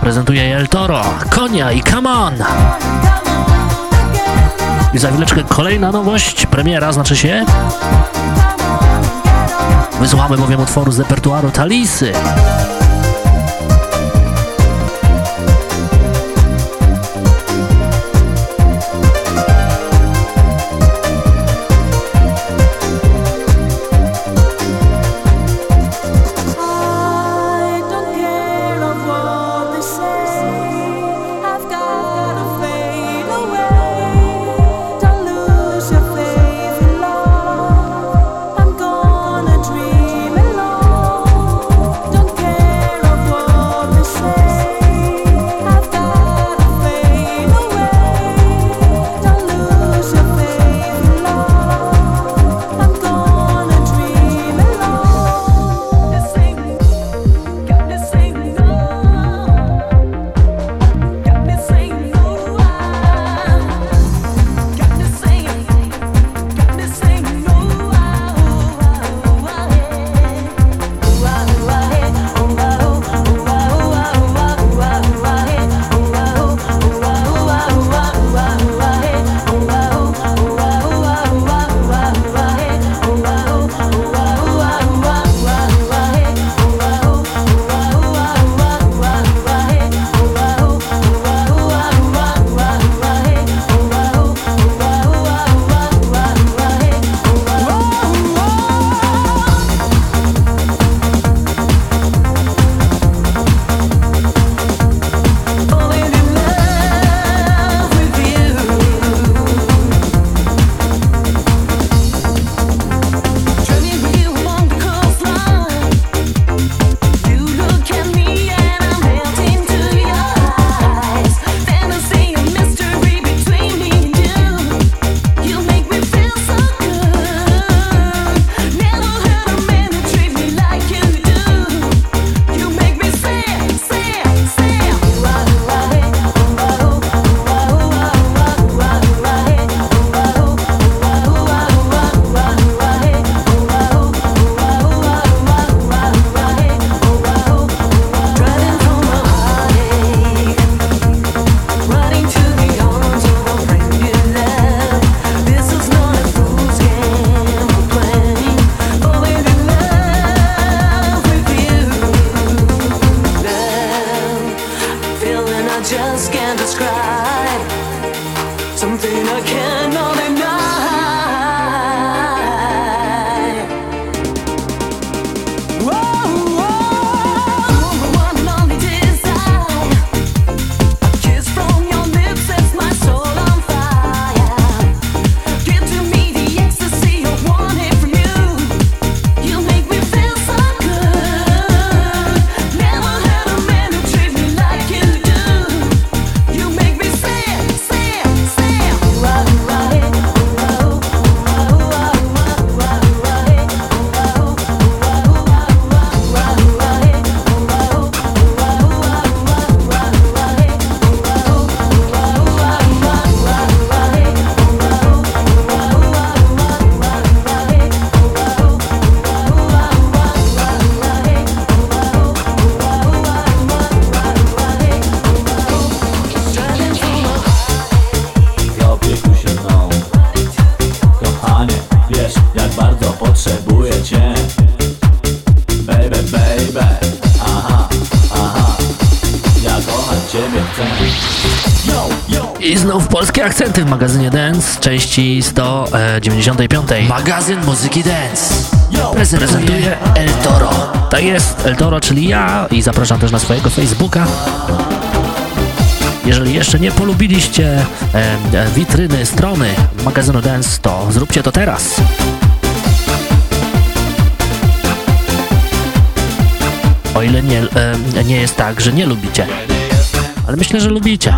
Prezentuje El Toro, Konia i Come On. I za chwileczkę kolejna nowość, premiera znaczy się. Wysłuchamy bowiem utworu z repertuaru Talisy. I znów polskie akcenty w magazynie Dance, części 195. E, Magazyn muzyki Dance. Prezentuje El Toro. Tak jest, El Toro, czyli ja i zapraszam też na swojego Facebooka. Jeżeli jeszcze nie polubiliście e, e witryny strony magazynu Dance, to zróbcie to teraz. O ile nie, e, nie jest tak, że nie lubicie ale myślę, że lubicie.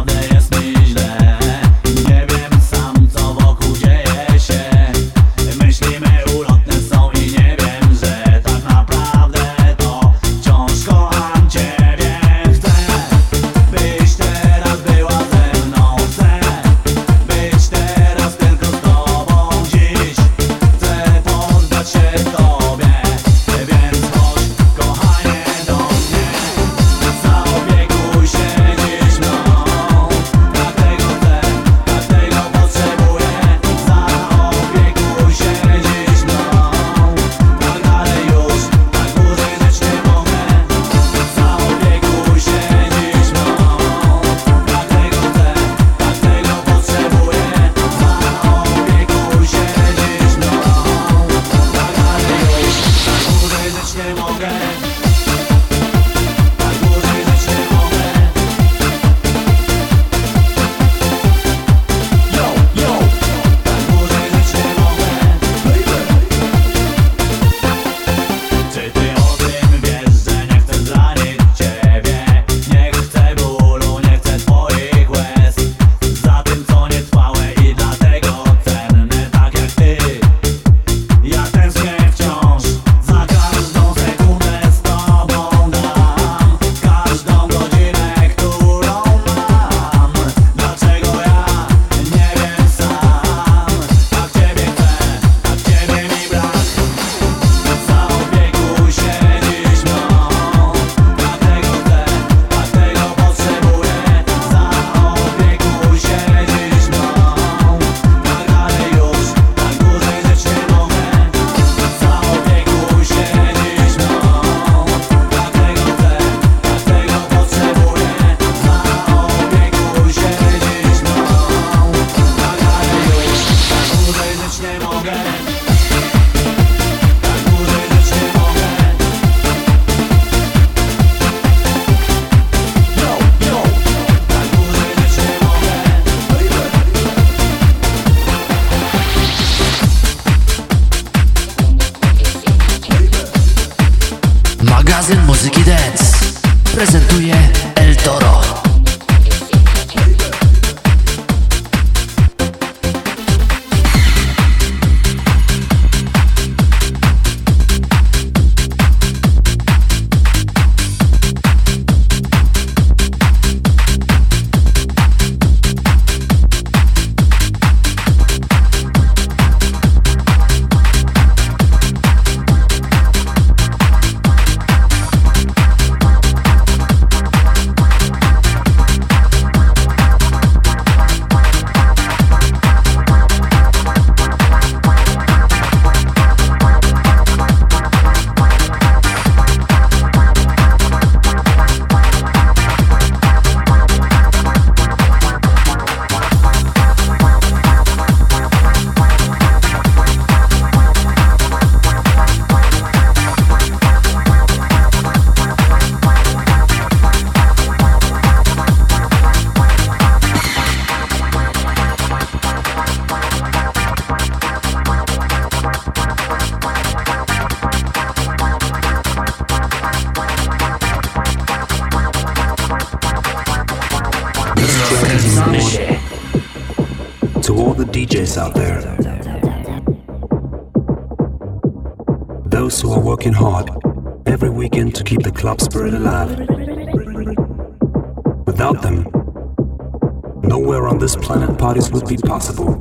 Be possible.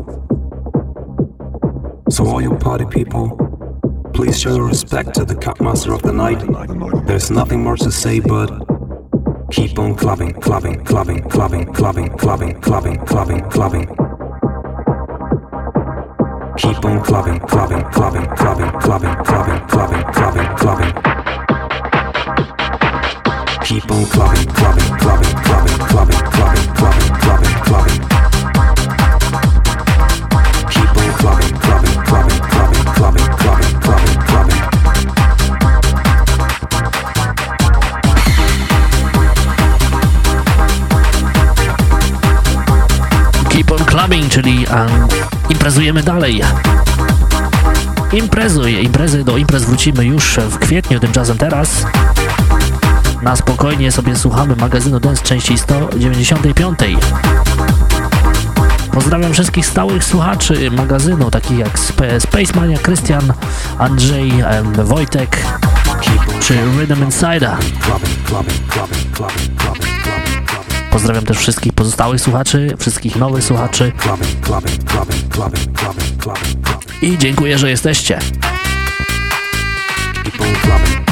So, all you party people, please show respect to the cupmaster of the night. There's nothing more to say but keep on clubbing, clubbing, clubbing, clubbing, clubbing, clubbing, clubbing, clubbing, clubbing. Keep on clubbing, clubbing, clubbing, clubbing, clubbing, clubbing, clubbing, clubbing, clubbing. Keep on clubbing, clubbing, clubbing, clubbing, clubbing, clubbing, clubbing, clubbing, clubbing. Czyli imprezujemy dalej. Imprezuj, imprezy do imprez wrócimy już w kwietniu, tymczasem teraz na spokojnie sobie słuchamy magazynu Dance części 195. Pozdrawiam wszystkich stałych słuchaczy magazynu, takich jak Sp Space Mania, Krystian, Andrzej, Wojtek czy Rhythm Insider. Pozdrawiam też wszystkich pozostałych słuchaczy, wszystkich nowych słuchaczy i dziękuję, że jesteście. Clubbing.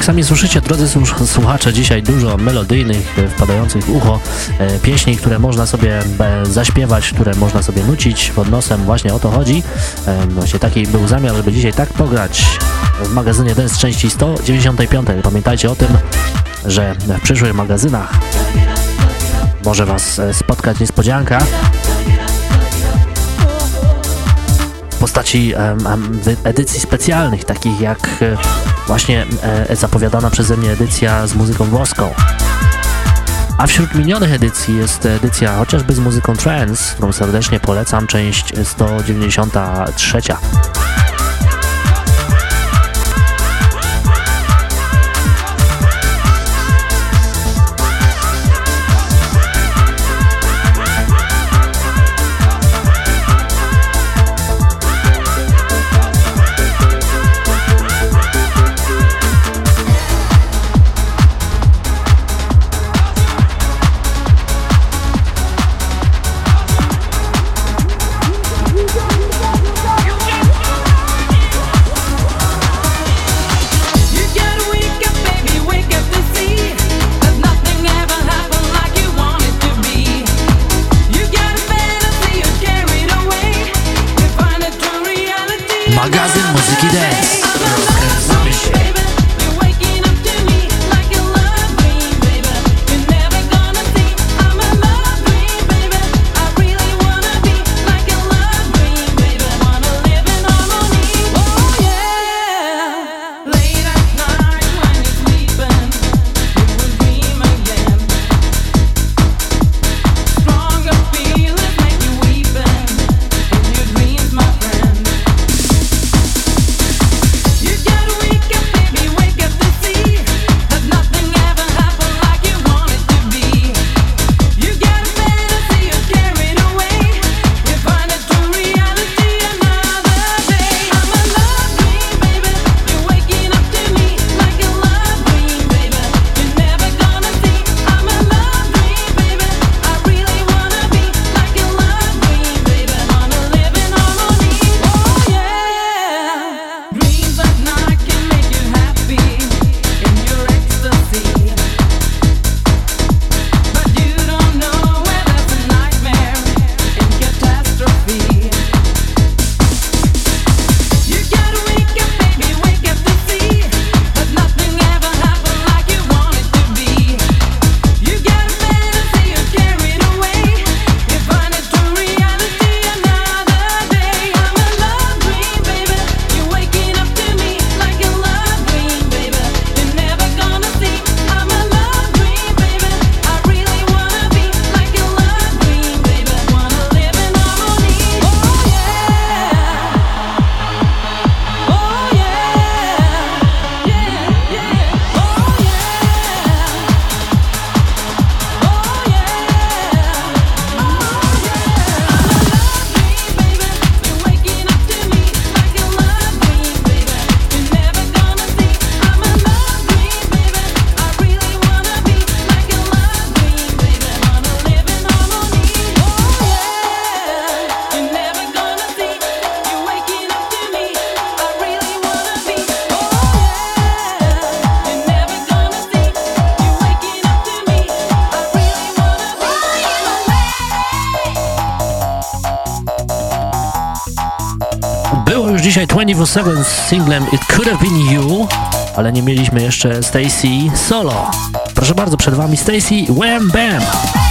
Jak sami słyszycie, drodzy słuchacze, dzisiaj dużo melodyjnych, e, wpadających w ucho e, pieśni, które można sobie e, zaśpiewać, które można sobie nucić pod nosem. Właśnie o to chodzi. Właśnie taki był zamiar, żeby dzisiaj tak pograć w magazynie Dance części 195. Pamiętajcie o tym, że w przyszłych magazynach może Was spotkać niespodzianka w postaci edycji specjalnych, takich jak właśnie e, zapowiadana przeze mnie edycja z muzyką włoską. A wśród minionych edycji jest edycja chociażby z muzyką trance, którą serdecznie polecam, część 193. 7 z singlem It Could Have Been You, ale nie mieliśmy jeszcze Stacy solo. Proszę bardzo, przed Wami Stacy Wham Bam!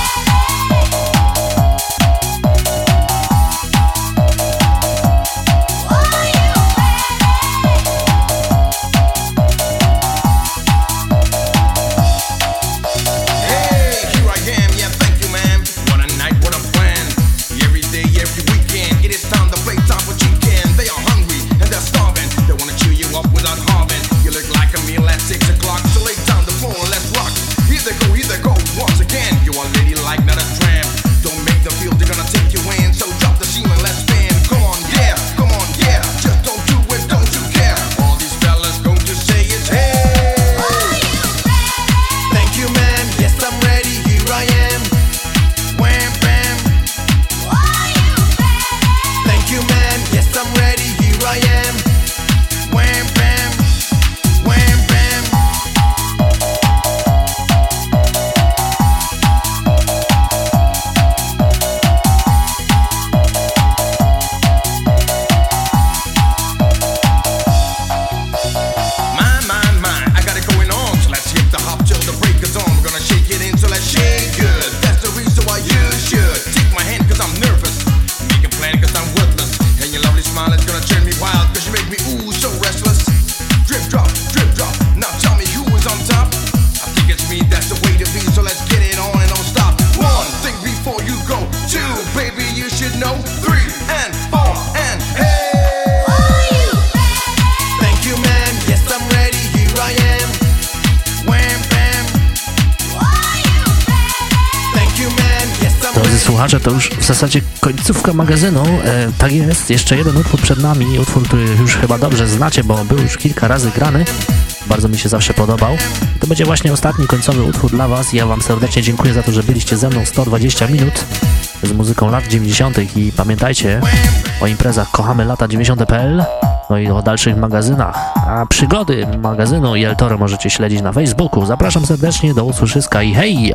Magazynu. E, tak jest, jeszcze jeden utwór przed nami, utwór, który już chyba dobrze znacie, bo był już kilka razy grany. Bardzo mi się zawsze podobał. To będzie właśnie ostatni końcowy utwór dla Was. Ja Wam serdecznie dziękuję za to, że byliście ze mną 120 minut z muzyką lat 90. i pamiętajcie o imprezach kochamy lata 90.pl no i o dalszych magazynach. A przygody magazynu i El Toro możecie śledzić na Facebooku. Zapraszam serdecznie do usłyszyska i hej!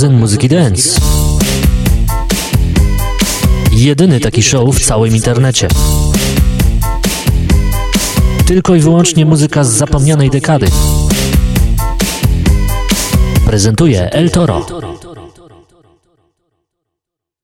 Magazyn Muzyki Dance. Jedyny taki show w całym internecie. Tylko i wyłącznie muzyka z zapomnianej dekady. Prezentuje El Toro.